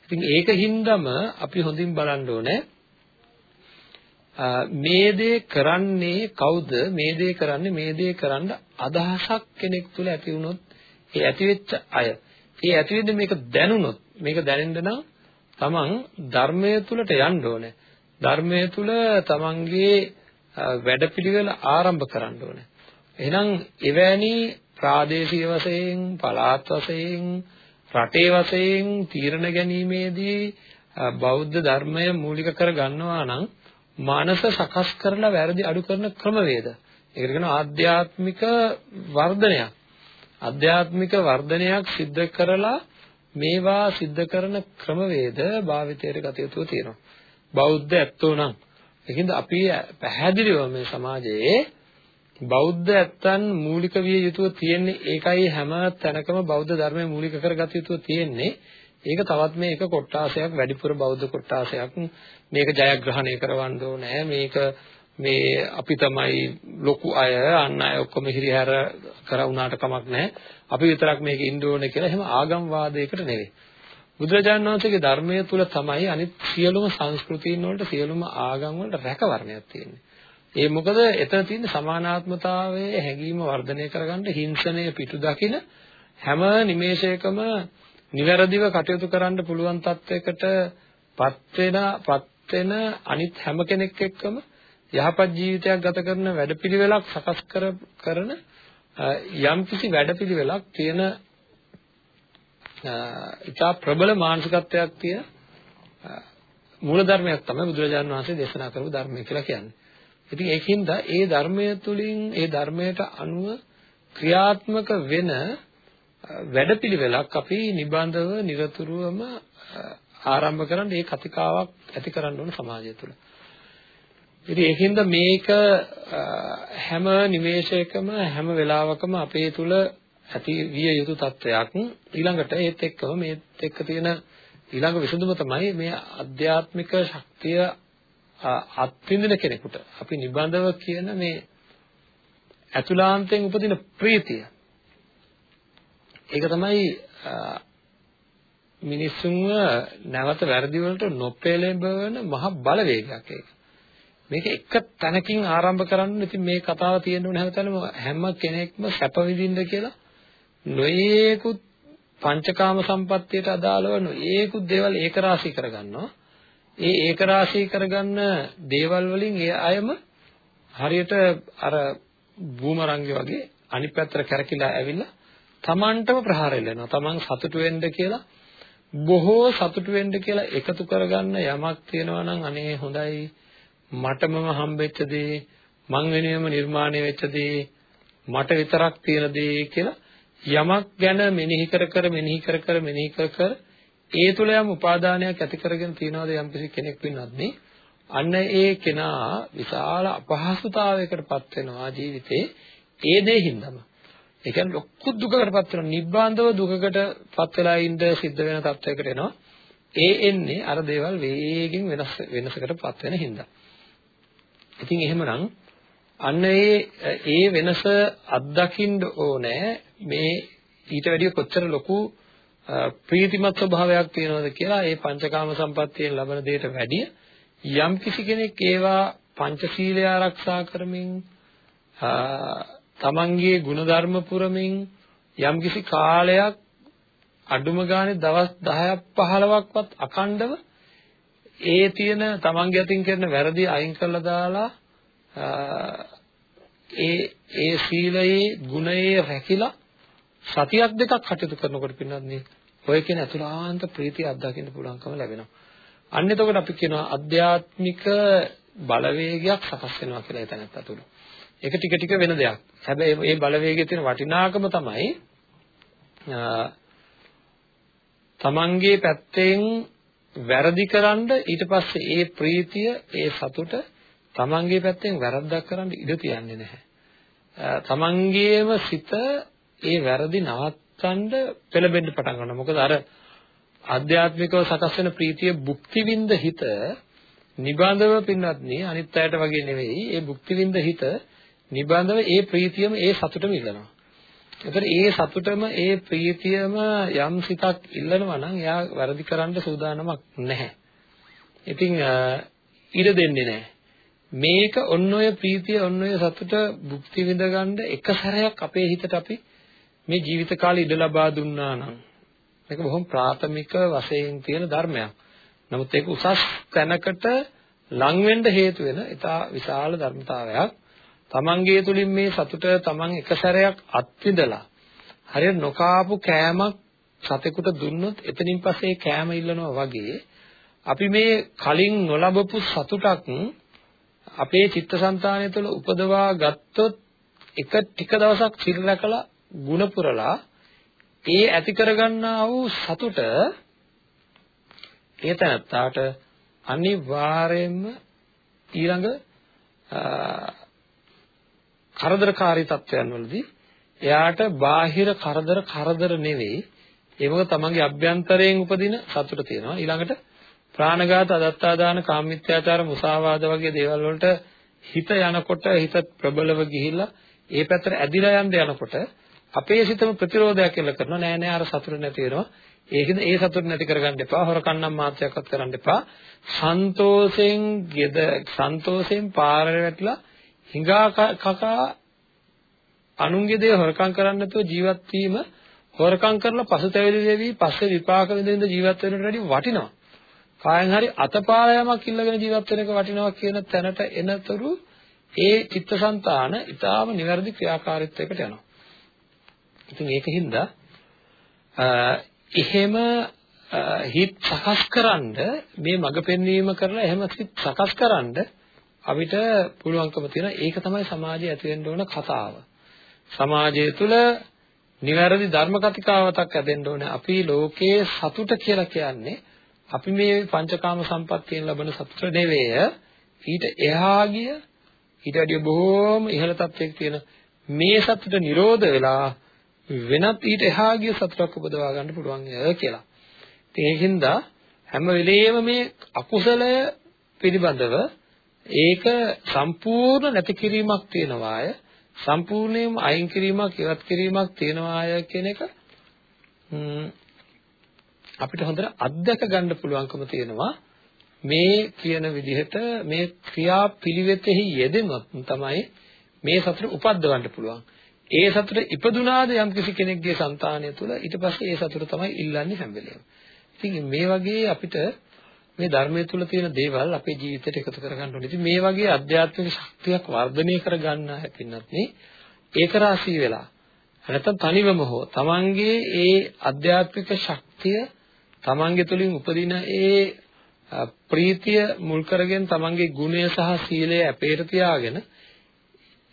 ඉතින් ඒකින්දම අපි හොඳින් බලන්න ඕනේ. මේ දේ කරන්නේ කවුද? මේ දේ කරන්නේ මේ දේ කරන්න අදහසක් කෙනෙක් තුල ඇති වුණොත් ඒ ඇතිවෙච්ච අය. ඒ ඇතිවෙන්නේ මේක දැනුණොත් මේක දැනෙන්න නම් තමන් ධර්මය තුලට යන්න ඕනේ. ධර්මය තුල තමන්ගේ වැඩපිළිවෙල ආරම්භ කරන්න ඕනේ. එහෙනම් එවැනි ප්‍රාදේශීය වශයෙන් පළාත් වශයෙන් රටේ වශයෙන් තීරණ ගැනීමේදී බෞද්ධ ධර්මය මූලික කර ගන්නවා නම් මානස සකස් කරලා වැරදි අඩු කරන ක්‍රමවේද. ඒකට කියනවා ආධ්‍යාත්මික වර්ධනයක්. ආධ්‍යාත්මික වර්ධනයක් සිද්ධ කරලා මේවා සිද්ධ කරන ක්‍රමවේද භාවිතයට ගත යුතු තියෙනවා. බෞද්ධ ඇත්තෝ නම් ඒකින්ද අපි පැහැදිලිව මේ සමාජයේ බෞද්ධ ඇත්තන් මූලික විය යුතුව තියෙන්නේ ඒකයි හැම තැනකම බෞද්ධ ධර්මය මූලික කරගත යුතුව තියෙන්නේ. ඒක තවත් මේ එක කොට්ටාසයක් වැඩිපුර බෞද්ධ කොට්ටාසයක් මේක ජයග්‍රහණය කරවන්න ඕනේ. මේක මේ අපි තමයි ලොකු අය අන් අය ඔක්කොම හිරිහැර කරුණාට කමක් නැහැ. අපි විතරක් මේක ඉන්න ඕනේ කියලා එහෙම ආගම් වාදයකට නෙවෙයි. බුදුරජාණන් වහන්සේගේ ධර්මයේ තුල තමයි අනිත් සියලුම සංස්කෘතීන් වලට සියලුම ආගම් වලට රැකවරණයක් තියෙන්නේ. ඒ මොකද එතන තියෙන සමානාත්මතාවයේ හැඟීම වර්ධනය කරගන්න හිංසනය පිටු දකින හැම නිමේෂයකම නිවැරදිව කටයුතු කරන්න පුළුවන් තත්වයකට පත් වෙන පත් වෙන අනිත් හැම කෙනෙක් එක්කම යහපත් ජීවිතයක් ගත කරන වැඩපිළිවෙලක් සකස් කර කරන යම්කිසි වැඩපිළිවෙලක් තියෙන ඉතා ප්‍රබල මානසිකත්වයක් තියෙන මූලධර්මයක් තමයි බුදුරජාණන් වහන්සේ දේශනා කරපු ධර්මය කියලා කියන්නේ. ඉතින් ඒකින්ද ඒ ධර්මය තුලින් ඒ ධර්මයට අනුව ක්‍රියාත්මක වෙන වැඩපිළිවෙලක් අපි නිබඳව নিরතුරුවම ආරම්භ කරන්න ඒ කතිකාවක් ඇති කරන්න ඕන සමාජය තුළ. ඉතින් ඒකින්ද මේක හැම නිමේෂයකම හැම වෙලාවකම අපේ තුල ඇති විය යුතු තත්වයක් ඊළඟට ඒත් එක්කම මේත් එක්ක තියෙන ඊළඟ විසඳුම තමයි මේ අධ්‍යාත්මික ශක්තිය අත්විඳින කෙනෙකුට අපි නිබඳව කියන මේ අතුලාන්තයෙන් උපදින ප්‍රීතිය ඒක තමයි මිනිස්සුන්ව නැවත වැරදි වලට නොපෙළඹවන මහ බලවේගයක් ඒක. මේක එක තැනකින් ආරම්භ කරන්න ඉතින් මේ කතාව තියෙන්න ඕන හැමතැනම හැම කෙනෙක්ම සැප විඳින්න කියලා නොයේකුත් පංචකාම සම්පත්තියට අදාළව නොයේකුත් දේවල් ඒකරාශී කරගන්නවා. ඒ ඒකරාශී කරගන්න දේවල් වලින් ඒ අයම හරියට අර බූමරංගේ වගේ අනිත් පැත්තට කැරකිලා ඇවිල්ලා තමන්ටම ප්‍රහාර එල්ලනවා. තමන් සතුටු වෙන්න කියලා බොහෝ සතුටු වෙන්න කියලා එකතු කරගන්න යමක් තියෙනවා නම් අනේ හොඳයි මටමම හම්බෙච්ච දේ මං වෙනුවෙන්ම නිර්මාණය වෙච්ච දේ මට විතරක් තියෙන දේ කියලා යමක් ගැන මෙනෙහි කර කර මෙනෙහි කර කර මෙනෙහි කර කර ඒ තුල යම් උපාදානයක් ඇති කරගෙන තියනවාද යම් කෙනෙක් වෙන්නත් නේ අන්න ඒ කෙනා විශාල අපහසුතාවයකටපත් වෙනවා ජීවිතේ ඒ දේ හින්දාම ඒ කියන්නේ ලොකු දුකකටපත් වෙනවා. නිබ්බාන්දව දුකකටපත් වෙලා ඉඳ සිද්ධ වෙන තත්වයකට එනවා. ඒ එන්නේ අර දේවල් වේගෙන් වෙනස් වෙනසකටපත් වෙන හින්දා. ඉතින් එහෙමනම් අන්න ඒ ඒ වෙනස අත්දකින්න ඕනේ මේ ඊට වැඩිය කොච්චර ලොකු ප්‍රීතිමත් ස්වභාවයක් තියෙනවද කියලා ඒ පංචකාම සම්පත්තියෙන් ලබන දෙයට වැඩිය යම් කිසි කෙනෙක් ඒවා පංචශීලය ආරක්ෂා කරමින් තමන්ගේ ಗುಣධර්ම පුරමින් යම් කිසි කාලයක් අඩුම ගානේ දවස් 10ක් 15ක්වත් අකණ්ඩව ඒ තියෙන තමන්ගේ අතින් කරන වැරදි අයින් කරලා දාලා ඒ ඒ සීලයේ ගුණයේ රැකිලා සතියක් දෙකක් කටයුතු කරනකොට පින්නත් නේ ඔය කියන අතුලාන්ත ප්‍රීතිය අත්දකින්න පුළුවන්කම ලැබෙනවා. අන්න එතකොට අපි කියනවා අධ්‍යාත්මික බලවේගයක් සකස් වෙනවා කියලා එතනත් අතුළු. ඒක ටික ටික වෙන දෙයක්. හැබැයි මේ බලවේගයේ තියෙන වටිනාකම තමයි තමන්ගේ පැත්තෙන් වැරදිකරනද ඊට පස්සේ ඒ ප්‍රීතිය ඒ සතුට තමන්ගේ පැත්තෙන් වැරද්දක් කරන්න ඉඩ තියන්නේ නැහැ. තමන්ගේම සිත ඒ වැරදි නවත්තන්න පෙළඹෙන්න පටන් ගන්නවා. මොකද අර ආධ්‍යාත්මිකව සකස් වෙන ප්‍රීතිය භුක්ති විඳ හිත නිබඳව පින්වත්නි අනිත් අයට වගේ නෙවෙයි. ඒ භුක්ති විඳ හිත නිබඳව ඒ ප්‍රීතියම ඒ සතුටම ඉල්ලනවා. ඒතර ඒ සතුටම ඒ ප්‍රීතියම යම් සිතක් ඉල්ලනවා නම් එයා වැරදි කරන්න සූදානමක් නැහැ. ඉතින් ඉඩ දෙන්නේ නැහැ. මේක ඔන්න ඔය ප්‍රීතිය ඔන්න ඔය සතුට භුක්ති විඳගන්න එක සැරයක් අපේ හිතට අපි මේ ජීවිත කාලේ ඉඩ ලබා දුන්නා නම් මේක බොහොම ප්‍රාථමික වශයෙන් තියෙන ධර්මයක්. නමුත් ඒක උසස් තැනකට ලං වෙන්න හේතු වෙන ඉතා විශාල ධර්මතාවයක්. තමන්ගේ තුලින් මේ සතුට තමන් එක සැරයක් අත්විඳලා හරියට නොකාපු කෑමක් සතෙකුට දුන්නොත් එතනින් පස්සේ කෑම ඉල්ලනවා වගේ අපි මේ කලින් නොලබපු සතුටක් අපේ චිත්තසංතානය තුළ උපදවා ගත්තොත් එක ටික දවසක් සිල් රැකලා ಗುಣ පුරලා ඒ ඇති කරගන්නා වූ සතුට ඒ තැනත්තාට අනිවාර්යයෙන්ම ඊළඟ කරදරකාරී තත්වයන් වලදී එයාට බාහිර කරදර කරදර නෙවෙයි. ඒ මොකද තමන්ගේ අභ්‍යන්තරයෙන් උපදින සතුට තියෙනවා. ඊළඟට ප්‍රාණඝාත අදත්තාදාන කාමමිත්‍යාචාර මුසාවාද වගේ දේවල් වලට හිත යනකොට හිත ප්‍රබලව ගිහිල්ලා ඒ පැත්තට ඇදිලා යන්න යනකොට අපේ සිතම ප්‍රතිරෝධයක් එල්ල කරනවා නෑ නෑ අර සතුට නැති වෙනවා ඒකද ඒ සතුට නැති කරගන්න එපා හොරකන්නම් මාත්‍යයක්වත් කරන්න එපා සන්තෝෂෙන් ගෙද සන්තෝෂෙන් පාරේ වැටලා හිඟා කකා අනුන්ගේ දේ හොරකම් කරන්නේ නැතුව ජීවත් වීම හොරකම් කරලා පසුතැවිලි වෙවි පස්සේ විපාක විඳ විඳ ජීවත් වෙනට වඩා වටිනවා. කායෙන් හරි අතපාරයමක් ඉල්ලගෙන ජීවත් වෙන එක වටිනවා කියන තැනට එනතුරු ඒ චිත්තසංතාන ඊටාම නිවැරදි ක්‍රියාකාරීත්වයකට යනවා. ඉතින් ඒකින්ද එහෙම හිත සකස්කරනද මේ මඟ පෙන්වීම කරලා එහෙම හිත සකස්කරනද අපිට පුළුවන්කම තියෙන ඒක තමයි සමාජයේ ඇති වෙන්න ඕන කතාව. සමාජය තුළ නිවැරදි ධර්ම කතිකාවතක් ඇදෙන්න ඕනේ. අපි ලෝකයේ සතුට කියලා කියන්නේ අපි මේ පංචකාම සම්පත්තියෙන් ලබන සතුට නෙවෙයි. ඊට එහා ගිය ඊට වඩා බොහෝම ඉහළ තත්ත්වයක තියෙන මේ සතුට නිරෝධ වෙලා වෙනත් ඊට එහා ගිය සතුටක් උපදවා ගන්න පුළුවන් කියලා. ඉතින් ඒකින්ද හැම වෙලෙම මේ අකුසලය පිළිබඳව ඒක සම්පූර්ණ නැති කිරීමක් තියෙනවාය සම්පූර්ණයෙන්ම අයින් කිරීමක් ඉවත් කිරීමක් තියෙනවාය කියන එක අපිට හොඳට අත්දැක ගන්න පුළුවන්කම තියෙනවා මේ කියන විදිහට මේ ක්‍රියා පිළිවෙතෙහි යෙදෙනොත් තමයි මේ සතුට උපද්දවන්න පුළුවන්. ඒ සතුට ඉපදුනාද යම් කිසි කෙනෙක්ගේ సంతානය තුළ ඊට පස්සේ ඒ සතුට තමයි ඉල්ලන්නේ හැම වෙලේම. ඉතින් මේ වගේ අපිට මේ ධර්මයේ තුල තියෙන දේවල් අපේ ජීවිතයට එකතු කරගන්න ඕනේ. ඉතින් මේ වගේ අධ්‍යාත්මික ශක්තියක් වර්ධනය කරගන්න හැපින්නත් නේ ඒක රාශී වෙලා නැත්නම් තනිවම හෝ තමන්ගේ ඒ අධ්‍යාත්මික ශක්තිය තමන්ගේ තුලින් උපදින ඒ ප්‍රීතිය මුල් කරගෙන තමන්ගේ ගුණය සහ සීලය අපේට තියාගෙන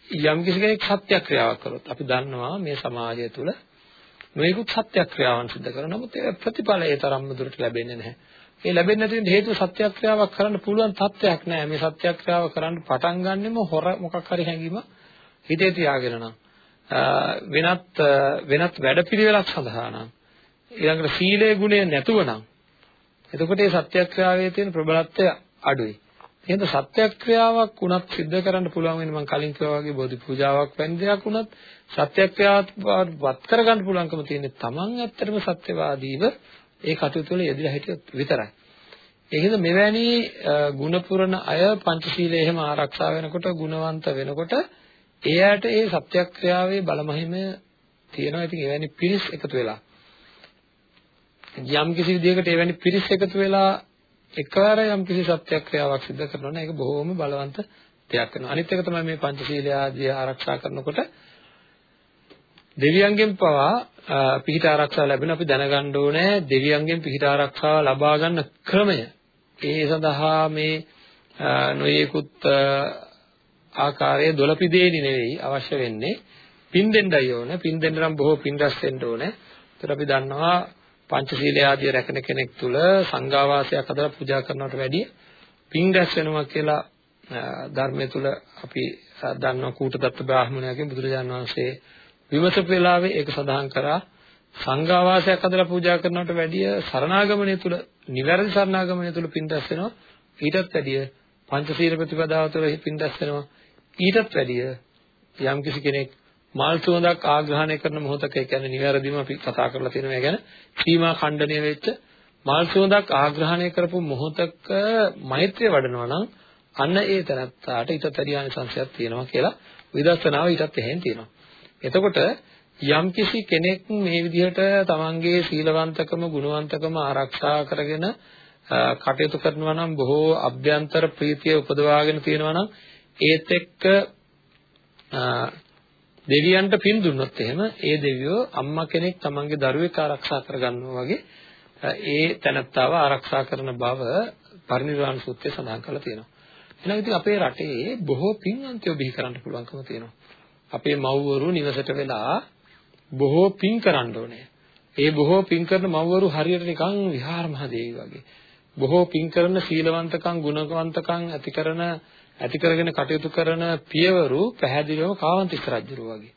යම් කිසි කෙනෙක් සත්‍යක්‍රියාවක් කරොත් අපි දන්නවා මේ සමාජය තුළ මේකුත් සත්‍යක්‍රියාවන් සිදු කරනවා. නමුත් ඒ ප්‍රතිඵලය ඒ තරම්ම දුරට ලැබෙන්නේ නැහැ. ඒ ලැබෙන්නේ නැති හේතුව සත්‍යක්‍රියාවක් කරන්න පුළුවන් තත්ත්වයක් නෑ. මේ සත්‍යක්‍රියාව කරන්න පටන් ගන්නෙම හොර මොකක් හරි හැඟීම හිතේ තියාගෙන නම් වෙනත් වෙනත් වැඩපිළිවෙලක් සඳහා නම් ඊළඟට සීලේ ගුණය නැතුව නම් එතකොට මේ සත්‍යක්‍රියාවේ තියෙන ප්‍රබලත්වය අඩුයි. එහෙනම් සත්‍යක්‍රියාවක් වුණත් සිද්ධ කරන්න පුළුවන් වෙන්නේ මම කලින් කිව්වා වගේ බෝධි පූජාවක් වැනි දෙයක් වුණත් සත්‍යක්‍රියාවත් වත් කරගන්න පුළුවන්කම තියෙන්නේ Taman ඇත්තටම සත්‍යවාදීව ඒ කටයුතු වල යෙදලා හිටියොත් විතරයි. ඒකද මෙවැනි ಗುಣ පුරන අය පංචශීලයේ එහෙම ආරක්ෂා වෙනකොට ගුණවන්ත වෙනකොට එයාට ඒ සත්‍යක්‍රියාවේ බලමහිමය තියෙනවා. ඉතින් එවැනි පිරිස් එකතු වෙලා යම් කිසි විදියකට එවැනි පිරිස් එකතු වෙලා එකවර යම් කිසි සත්‍යක්‍රියාවක් සිදු කරනවා නම් ඒක බොහොම බලවන්ත දෙයක් වෙනවා. අනිත් එක තමයි මේ පංචශීලය ආදී ආරක්ෂා කරනකොට දෙවියන්ගෙන් පවා පිහිට ආරක්ෂාව ලැබෙන අපි දැනගන්න ඕනේ දෙවියන්ගෙන් පිහිට ආරක්ෂාව ලබා ගන්න ක්‍රමය. ඒ සඳහා මේ නොයේකුත් ආකාරයේ දොළපිදේනි නෙවෙයි අවශ්‍ය වෙන්නේ පින් දෙන්නයි ඕනේ. පින් දෙන්න නම් බොහෝ පින් රැස් වෙන්න ඕනේ. ඒතර අපි දන්නවා පංචශීලය ආදී රැකෙන කෙනෙක් තුල සංඝාවාසයක් හදලා පූජා කරනවට වැඩිය පින් රැස් වෙනවා කියලා ධර්මයේ තුල අපි දන්නවා. කූටදත්ත බ්‍රාහ්මණයාගෙන් බුදුරජාණන් වහන්සේ විමසපු වෙලාවේ ඒක සඳහන් කරා. සංඝාවාසයක් හදලා පූජා කරනවට වැඩිය සරණාගමණය තුල නිවැරදි සරණාගමණය තුල පින් රැස් වෙනවා. ඊටත් වැඩිය පංචශීල ප්‍රතිපදාව තුළ පින් රැස් වෙනවා. ඊටත් වැඩිය යම්කිසි කෙනෙක් මල් සුවඳක් ආග්‍රහණය කරන මොහොතක ඒ කියන්නේ නිවැරදිව අපි කතා කරලා තියෙනවා ගැන සීමා ඛණ්ඩණය වෙච්ච මල් සුවඳක් ආග්‍රහණය කරපු මොහොතක මෛත්‍රිය වඩනවා නම් අන්න ඒ තැනත්තාට ඊටත් වැඩි ආනිසංශයක් තියෙනවා කියලා විදර්ශනාව ඊටත් එහෙන් තියෙනවා. එතකොට යම්කිසි කෙනෙක් මේ විදිහට තමන්ගේ සීලවන්තකම ගුණවන්තකම ආරක්ෂා කරගෙන කටයුතු කරනවා නම් බොහෝ අභ්‍යන්තර ප්‍රීතිය උපදවාගෙන තියෙනවා නම් ඒත් එක්ක දෙවියන්ට පින් දුන්නොත් එහෙම ඒ දෙවියෝ අම්මා කෙනෙක් තමන්ගේ දරුවෙක් ආරක්ෂා කරගන්නවා වගේ ඒ තැනත්තාව ආරක්ෂා කරන බව පරිනිර්වාණ සූත්‍රයේ සඳහන් කරලා තියෙනවා. එහෙනම් ඉතින් අපේ රටේ බොහෝ පින්වන්තයෝ බිහි කරන්න පුළුවන්කම තියෙනවා. අපේ මව්වරු නිවසට වෙලා බොහෝ පින් කරන්න ඕනේ. ඒ බොහෝ පින් කරන මව්වරු හරියට නිකන් විහාර මහදේවි වගේ. බොහෝ පින් කරන සීලවන්තකම් ගුණවන්තකම් ඇති කරන ඇති කරගෙන කටයුතු කරන පියවරු පැහැදිලිවම කාවන්තිස්ස රජුරු වගේ.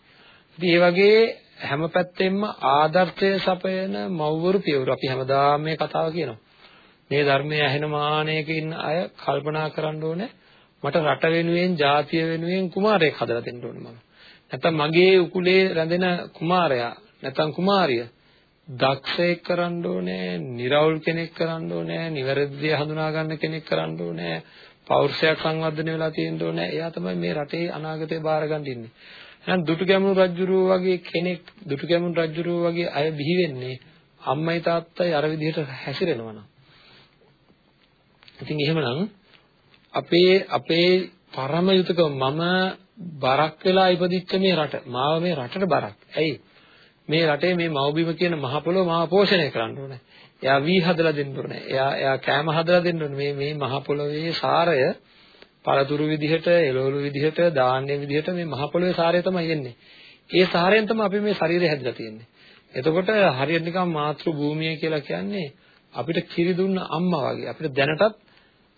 ඉතින් ඒ වගේ හැම පැත්තෙම ආදර්ශය සපයන මව්වරු පියවරු අපි හැමදාම මේ කතාව කියනවා. මේ ධර්මයේ ඇහෙන මානයක ඉන්න අය කල්පනා කරන්න ඕනේ මට රට වෙනුවෙන් ජාතිය වෙනුවෙන් කුමාරයෙක් හදලා දෙන්න ඕනේ මම. නැත්තම් මගේ උකුලේ රැඳෙන කුමාරයා නැත්තම් කුමාරිය දක්ෂයෙක් කරන්න ඕනේ, නිර්වෘල් කෙනෙක් කරන්න ඕනේ, නිවැරදි හඳුනා ගන්න කෙනෙක් කරන්න ඕනේ, පෞරුෂයක් සංවර්ධනය වෙලා තියෙන්න ඕනේ. එයා තමයි මේ රටේ අනාගතය බාරගන්න ඉන්නේ. එහෙනම් දුටු ගැමුණු රජුරුව වගේ කෙනෙක් දුටු ගැමුණු රජුරුව වගේ අය බිහි වෙන්නේ අම්මයි තාත්තයි අර විදිහට හැසිරෙනවා නම්. ඉතින් එහෙමනම් අපේ අපේ පරම යුතුයකම මම බරක් වෙලා ඉපදිච්ච මේ රට මාව මේ රටට බරක්. ඇයි? මේ රටේ මේ මව්බිම කියන මහ පොළොව මාව පෝෂණය කරන්න ඕනේ. එයා වී හදලා දෙන්න ඕනේ. එයා එයා කෑම හදලා දෙන්න ඕනේ. මේ මේ මහ පොළොවේ සාරය පළතුරු විදිහට, එළවලු විදිහට, ධාන්‍ය විදිහට මේ මහ පොළොවේ සාරය තමයි එන්නේ. ඒ සාරයෙන් තමයි අපි මේ ශරීරය හැදලා තියෙන්නේ. එතකොට හරියට නිකන් මාතෘ භූමිය කියලා කියන්නේ අපිට කිරි දුන්න අම්මා වගේ. අපිට දැනටත්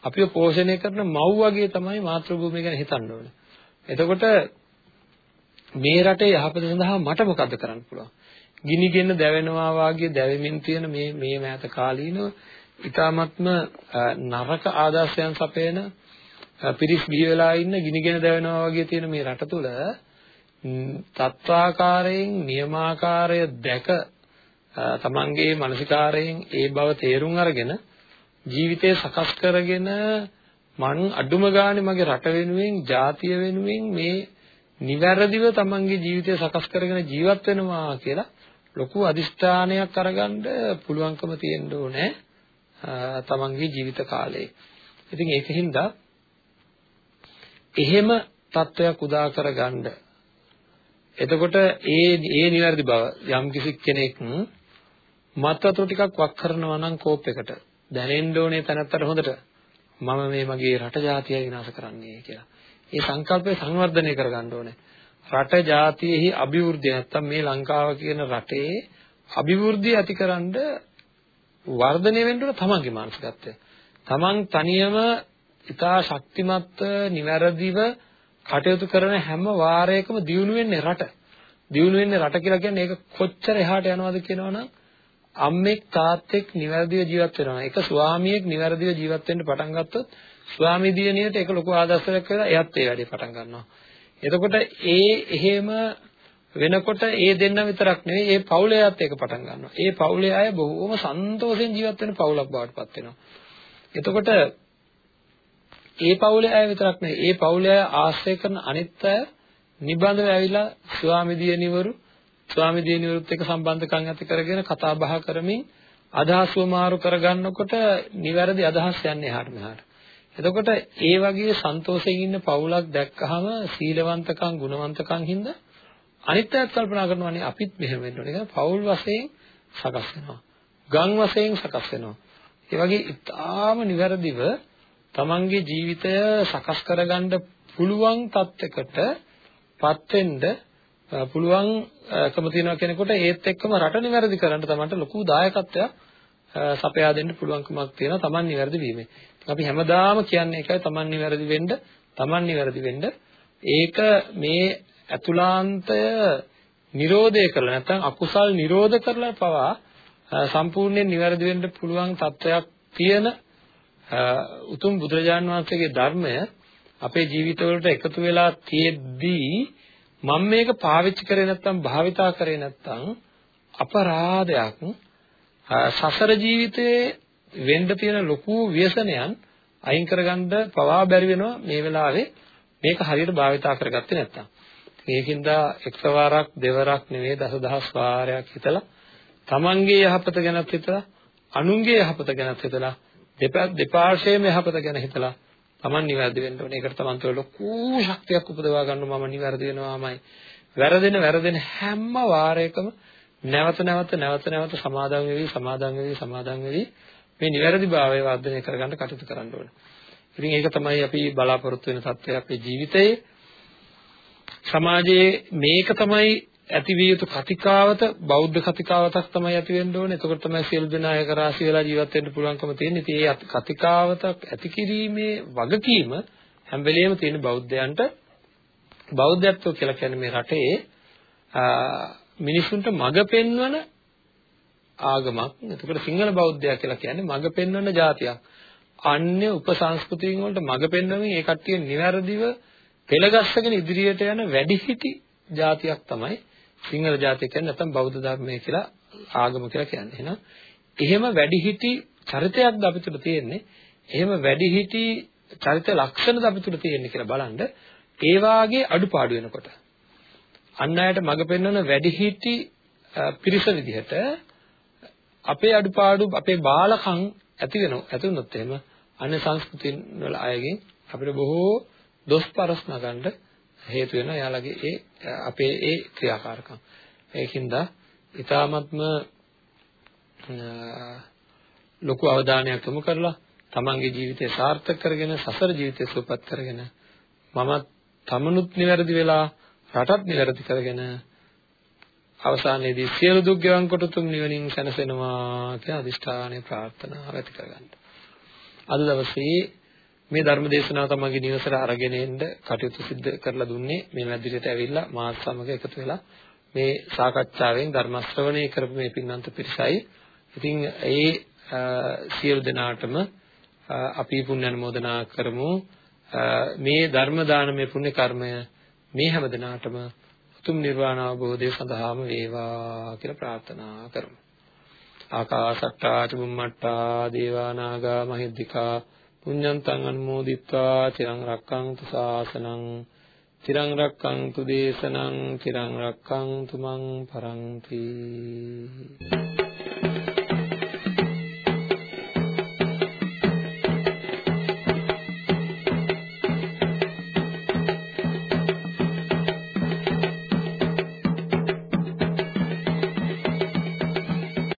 අපිව පෝෂණය කරන මව් වගේ තමයි මාතෘ භූමිය ගැන හිතන්න ඕනේ. එතකොට මේ රටේ යහපත සඳහා මට මොකද්ද කරන්න පුළුවන්? ගිනිගෙන දැවෙනවා වාගේ දැවෙමින් තියෙන මේ මේ මෑත කාලීනව ඊ타මත්ම නරක ආදර්ශයන් සපයන පිරිස් බිහි වෙලා ඉන්න ගිනිගෙන දැවෙනවා වගේ තියෙන මේ රට තුල තත්වාකාරයෙන් නියමාකාරය දැක තමන්ගේ මානසිකාරයෙන් ඒ බව තේරුම් අරගෙන ජීවිතය සකස් කරගෙන මං අඩුම ගානේ මගේ රට වෙනුවෙන් ජාතිය වෙනුවෙන් මේ නිවැරදිව තමන්ගේ ජීවිතය සකස් කරගෙන ජීවත් වෙනවා කියලා ලොකු අදිෂ්ඨානයක් අරගන්න පුළුවන්කම තියෙන්න ඕනේ තමන්ගේ ජීවිත කාලේ. ඉතින් ඒකින්ද එහෙම තත්වයක් උදා කරගන්න එතකොට ඒ ඒ නිවැරදි බව යම් කිසි කෙනෙක් මත් වතුර ටිකක් වක් කරනවා නම් කෝප් එකට දැනෙන්න ඕනේ තැනත්තට හොඳට මම මේ මගේ රට ජාතිය විනාශ කරන්නේ කියලා. ඒ සංකල්පය සංවර්ධනය කරගන්න ඕනේ. රට ජාතියෙහි අභිවෘද්ධිය නැත්තම් මේ ලංකාව කියන රටේ අභිවෘද්ධිය ඇතිකරනද වර්ධනය වෙන්න ඕන තමන්ගේ මානසිකත්වය. තමන් තනියම ඉතා ශක්තිමත් නිවැරදිව කටයුතු කරන හැම වාරයකම දියුණු වෙන්නේ රට. දියුණු වෙන්නේ රට කියලා කියන්නේ ඒක කොච්චර එහාට යනවද කියනවනම් අම්මෙක් තාත්තෙක් නිවැරදිව ජීවත් වෙනවා. එක ස්වාමියෙක් නිවැරදිව ජීවත් වෙන්න පටන් ගත්තොත් ස්වාමි දියණියට ඒක ලොකු ආදර්ශයක් වෙලා එයත් ඒ වැඩේ පටන් ගන්නවා. එතකොට ඒ එහෙම වෙනකොට ඒ දෙන්න විතරක් නෙවෙයි ඒ පවුලේත් ඒක පටන් ගන්නවා. ඒ පවුලේ අය බොහෝම සන්තෝෂෙන් ජීවත් වෙන පවුලක් බවට පත් වෙනවා. එතකොට ඒ පවුලේ අය විතරක් නෙවෙයි ඒ පවුලේ අය ආශ්‍රය කරන අනිත් අය නිබඳව ඇවිල්ලා ස්වාමි දියණිවරු ස්වාමි දියණිවරුත් එක්ක සම්බන්ධකම් ඇති කරගෙන කතා බහ කරමින් අදහස් වමාරු කරගන්නකොට නිවැරදි අදහස් යන්නේ එහාට මෙහාට. එතකොට ඒ වගේ සන්තෝෂයෙන් ඉන්න පවුලක් දැක්කහම සීලවන්තකම් ගුණවන්තකම් හින්දා අනිත් අයත් කල්පනා කරනවානේ අපිත් මෙහෙම වෙන්න ඕනේ කියලා පවුල් වශයෙන් සකස් වෙනවා. ගම් වශයෙන් සකස් වෙනවා. ඒ වගේ ඉතාම නිවැරදිව තමන්ගේ ජීවිතය සකස් කරගන්න පුළුවන් තත්යකට පත් වෙන්න පුළුවන්කම තියෙනවා කෙනෙකුට ඒත් එක්කම රට නිවැරදි කරන්න තමන්ට ලොකු දායකත්වයක් සපයා දෙන්න පුළුවන්කමක් තියෙනවා තමන් නිවැරදි වීමේ. අපි හැමදාම කියන්නේ ඒකයි තමන් නිවැරදි වෙන්න, තමන් නිවැරදි වෙන්න. ඒක මේ ඇතුලාන්තය නිරෝධය කරලා නැත්නම් අකුසල් නිරෝධ කරලා පවා සම්පූර්ණයෙන් නිවැරදි වෙන්න පුළුවන් තත්වයක් තියෙන උතුම් බුදුරජාන් වහන්සේගේ ධර්මය අපේ ජීවිතවලට එකතු වෙලා තියෙද්දී මම මේක පාවිච්චි කරේ නැත්නම් භාවිතා කරේ නැත්නම් අපරාධයක් සසර ජීවිතයේ වෙන්න තියෙන ලොකු ව්‍යසනයන් අයින් කරගන්න පවා බැරි වෙනවා මේ වෙලාවේ මේක හරියට භාවිතා කරගත්තේ නැත්නම්. ඒකින්ද එක්සවාරක් දෙවරක් නෙවෙයි දසදහස් වාරයක් හිතලා තමන්ගේ යහපත ගැනත් හිතලා අනුන්ගේ යහපත ගැනත් හිතලා දෙපාර්ශ්වයේම යහපත ගැන හිතලා තමන් නිවැරදි වෙන්න ඕනේ. ඒකට තමන් තුළ ලොකු ශක්තියක් උපදවා ගන්න මම නිවැරදි වෙනවාමයි. වැරදෙන වැරදෙන හැම වාරයකම නැවත නැවත නැවත නැවත සමාදන් වෙවි සමාදන් වෙවි සමාදන් වෙවි මේ නිවැරදිභාවය වර්ධනය කරගන්න කටයුතු කරන්න ඕනේ. ඉතින් ඒක තමයි අපි බලාපොරොත්තු වෙන තත්ත්වය අපේ ජීවිතයේ. සමාජයේ මේක තමයි ඇති විය යුතු කතිකාවත බෞද්ධ කතිකාවතක් තමයි ඇති වෙන්න ඕනේ. එතකොට තමයි සියලු දෙනා එක රාශි වෙලා ජීවත් වෙන්න පුළුවන්කම තියෙන්නේ. ඉතින් ඒ කතිකාවතක් ඇති කිරීමේ වගකීම හැම වෙලෙම තියෙන බෞද්ධයන්ට බෞද්ධත්වය කියලා කියන්නේ මේ රටේ මිනිසුන්ට මඟ පෙන්වන ආගමක්. එතකොට සිංහල බෞද්ධයා කියලා කියන්නේ මඟ පෙන්වන જાතියක්. අන්‍ය උපසංස්කෘතීන් වලට මඟ පෙන්වමින් ඒ කට්ටිය નિවැරදිව පෙළගස්සගෙන ඉදිරියට යන වැඩිහිටි જાතියක් තමයි සිංහල ජාතිය කියන්නේ නැත්නම් බෞද්ධ ධර්මය කියලා ආගම කියලා කියන්නේ. එහෙනම් එහෙම වැඩිහිටි චරිතයක්ද අපිට තියෙන්නේ. එහෙම වැඩිහිටි චරිත ලක්ෂණද අපිට තියෙන්නේ කියලා බලන්න ඒ වාගේ අඩුපාඩු වෙනකොට අන් අයට මඟ පෙන්වන වැඩිහිටි පිරිස විදිහට අපේ අඩුපාඩු අපේ බාලකම් ඇති වෙනවා. ඇති වුණොත් එහෙම අන්‍ය සංස්කෘතින් වල අයගෙන් අපිට බොහෝ දොස් පරස් නගන්න හේතු වෙනවා එයාලගේ ඒ අපේ ඒ ක්‍රියාකාරකම්. ඒකින්ද ඊ타මත්ම ලොකු අවධානයක් යොමු කරලා තමන්ගේ ජීවිතය සාර්ථක කරගෙන සසර ජීවිතය සුවපත් කරගෙන මමත් තමනුත් නිවැරදි වෙලා රටත් නිවැරදි කරගෙන අවසානයේදී සියලු දුක් ගෙවන් කොට තුම් නිවනින් සැනසෙනවා කියන අදිෂ්ඨානය ප්‍රාර්ථනාව ඇති කරගන්න. අද දවසේ මේ ධර්ම දේශනාව තමයිගේ නිවසට අරගෙන එන්න කටයුතු සිදු කරලා දුන්නේ මේ මැදිරියට ඇවිල්ලා මාත් සමග එකතු වෙලා මේ සාකච්ඡාවෙන් ධර්ම ශ්‍රවණය කරපු මේ පින්නන්ත පිරිසයි. ඉතින් ඒ සියලු දෙනාටම අපි පුණ්‍ය අනුමෝදනා කරමු. මේ ධර්ම දානමය පුණ්‍ය කර්මය මේ හැම දිනාටම උතුම් නිර්වාණ අවබෝධය සඳහාම වේවා කියලා ප්‍රාර්ථනා කරමු. ආකාසට්ටා චුම්මට්ටා දේවා නාග මහිද්దికා පුඤ්ඤන්තං අනුමෝදිත්වා චිරං රක්ඛන්තු ශාසනං චිරං රක්ඛන්තු දේශනං චිරං රක්ඛන්තු මං පරන්ති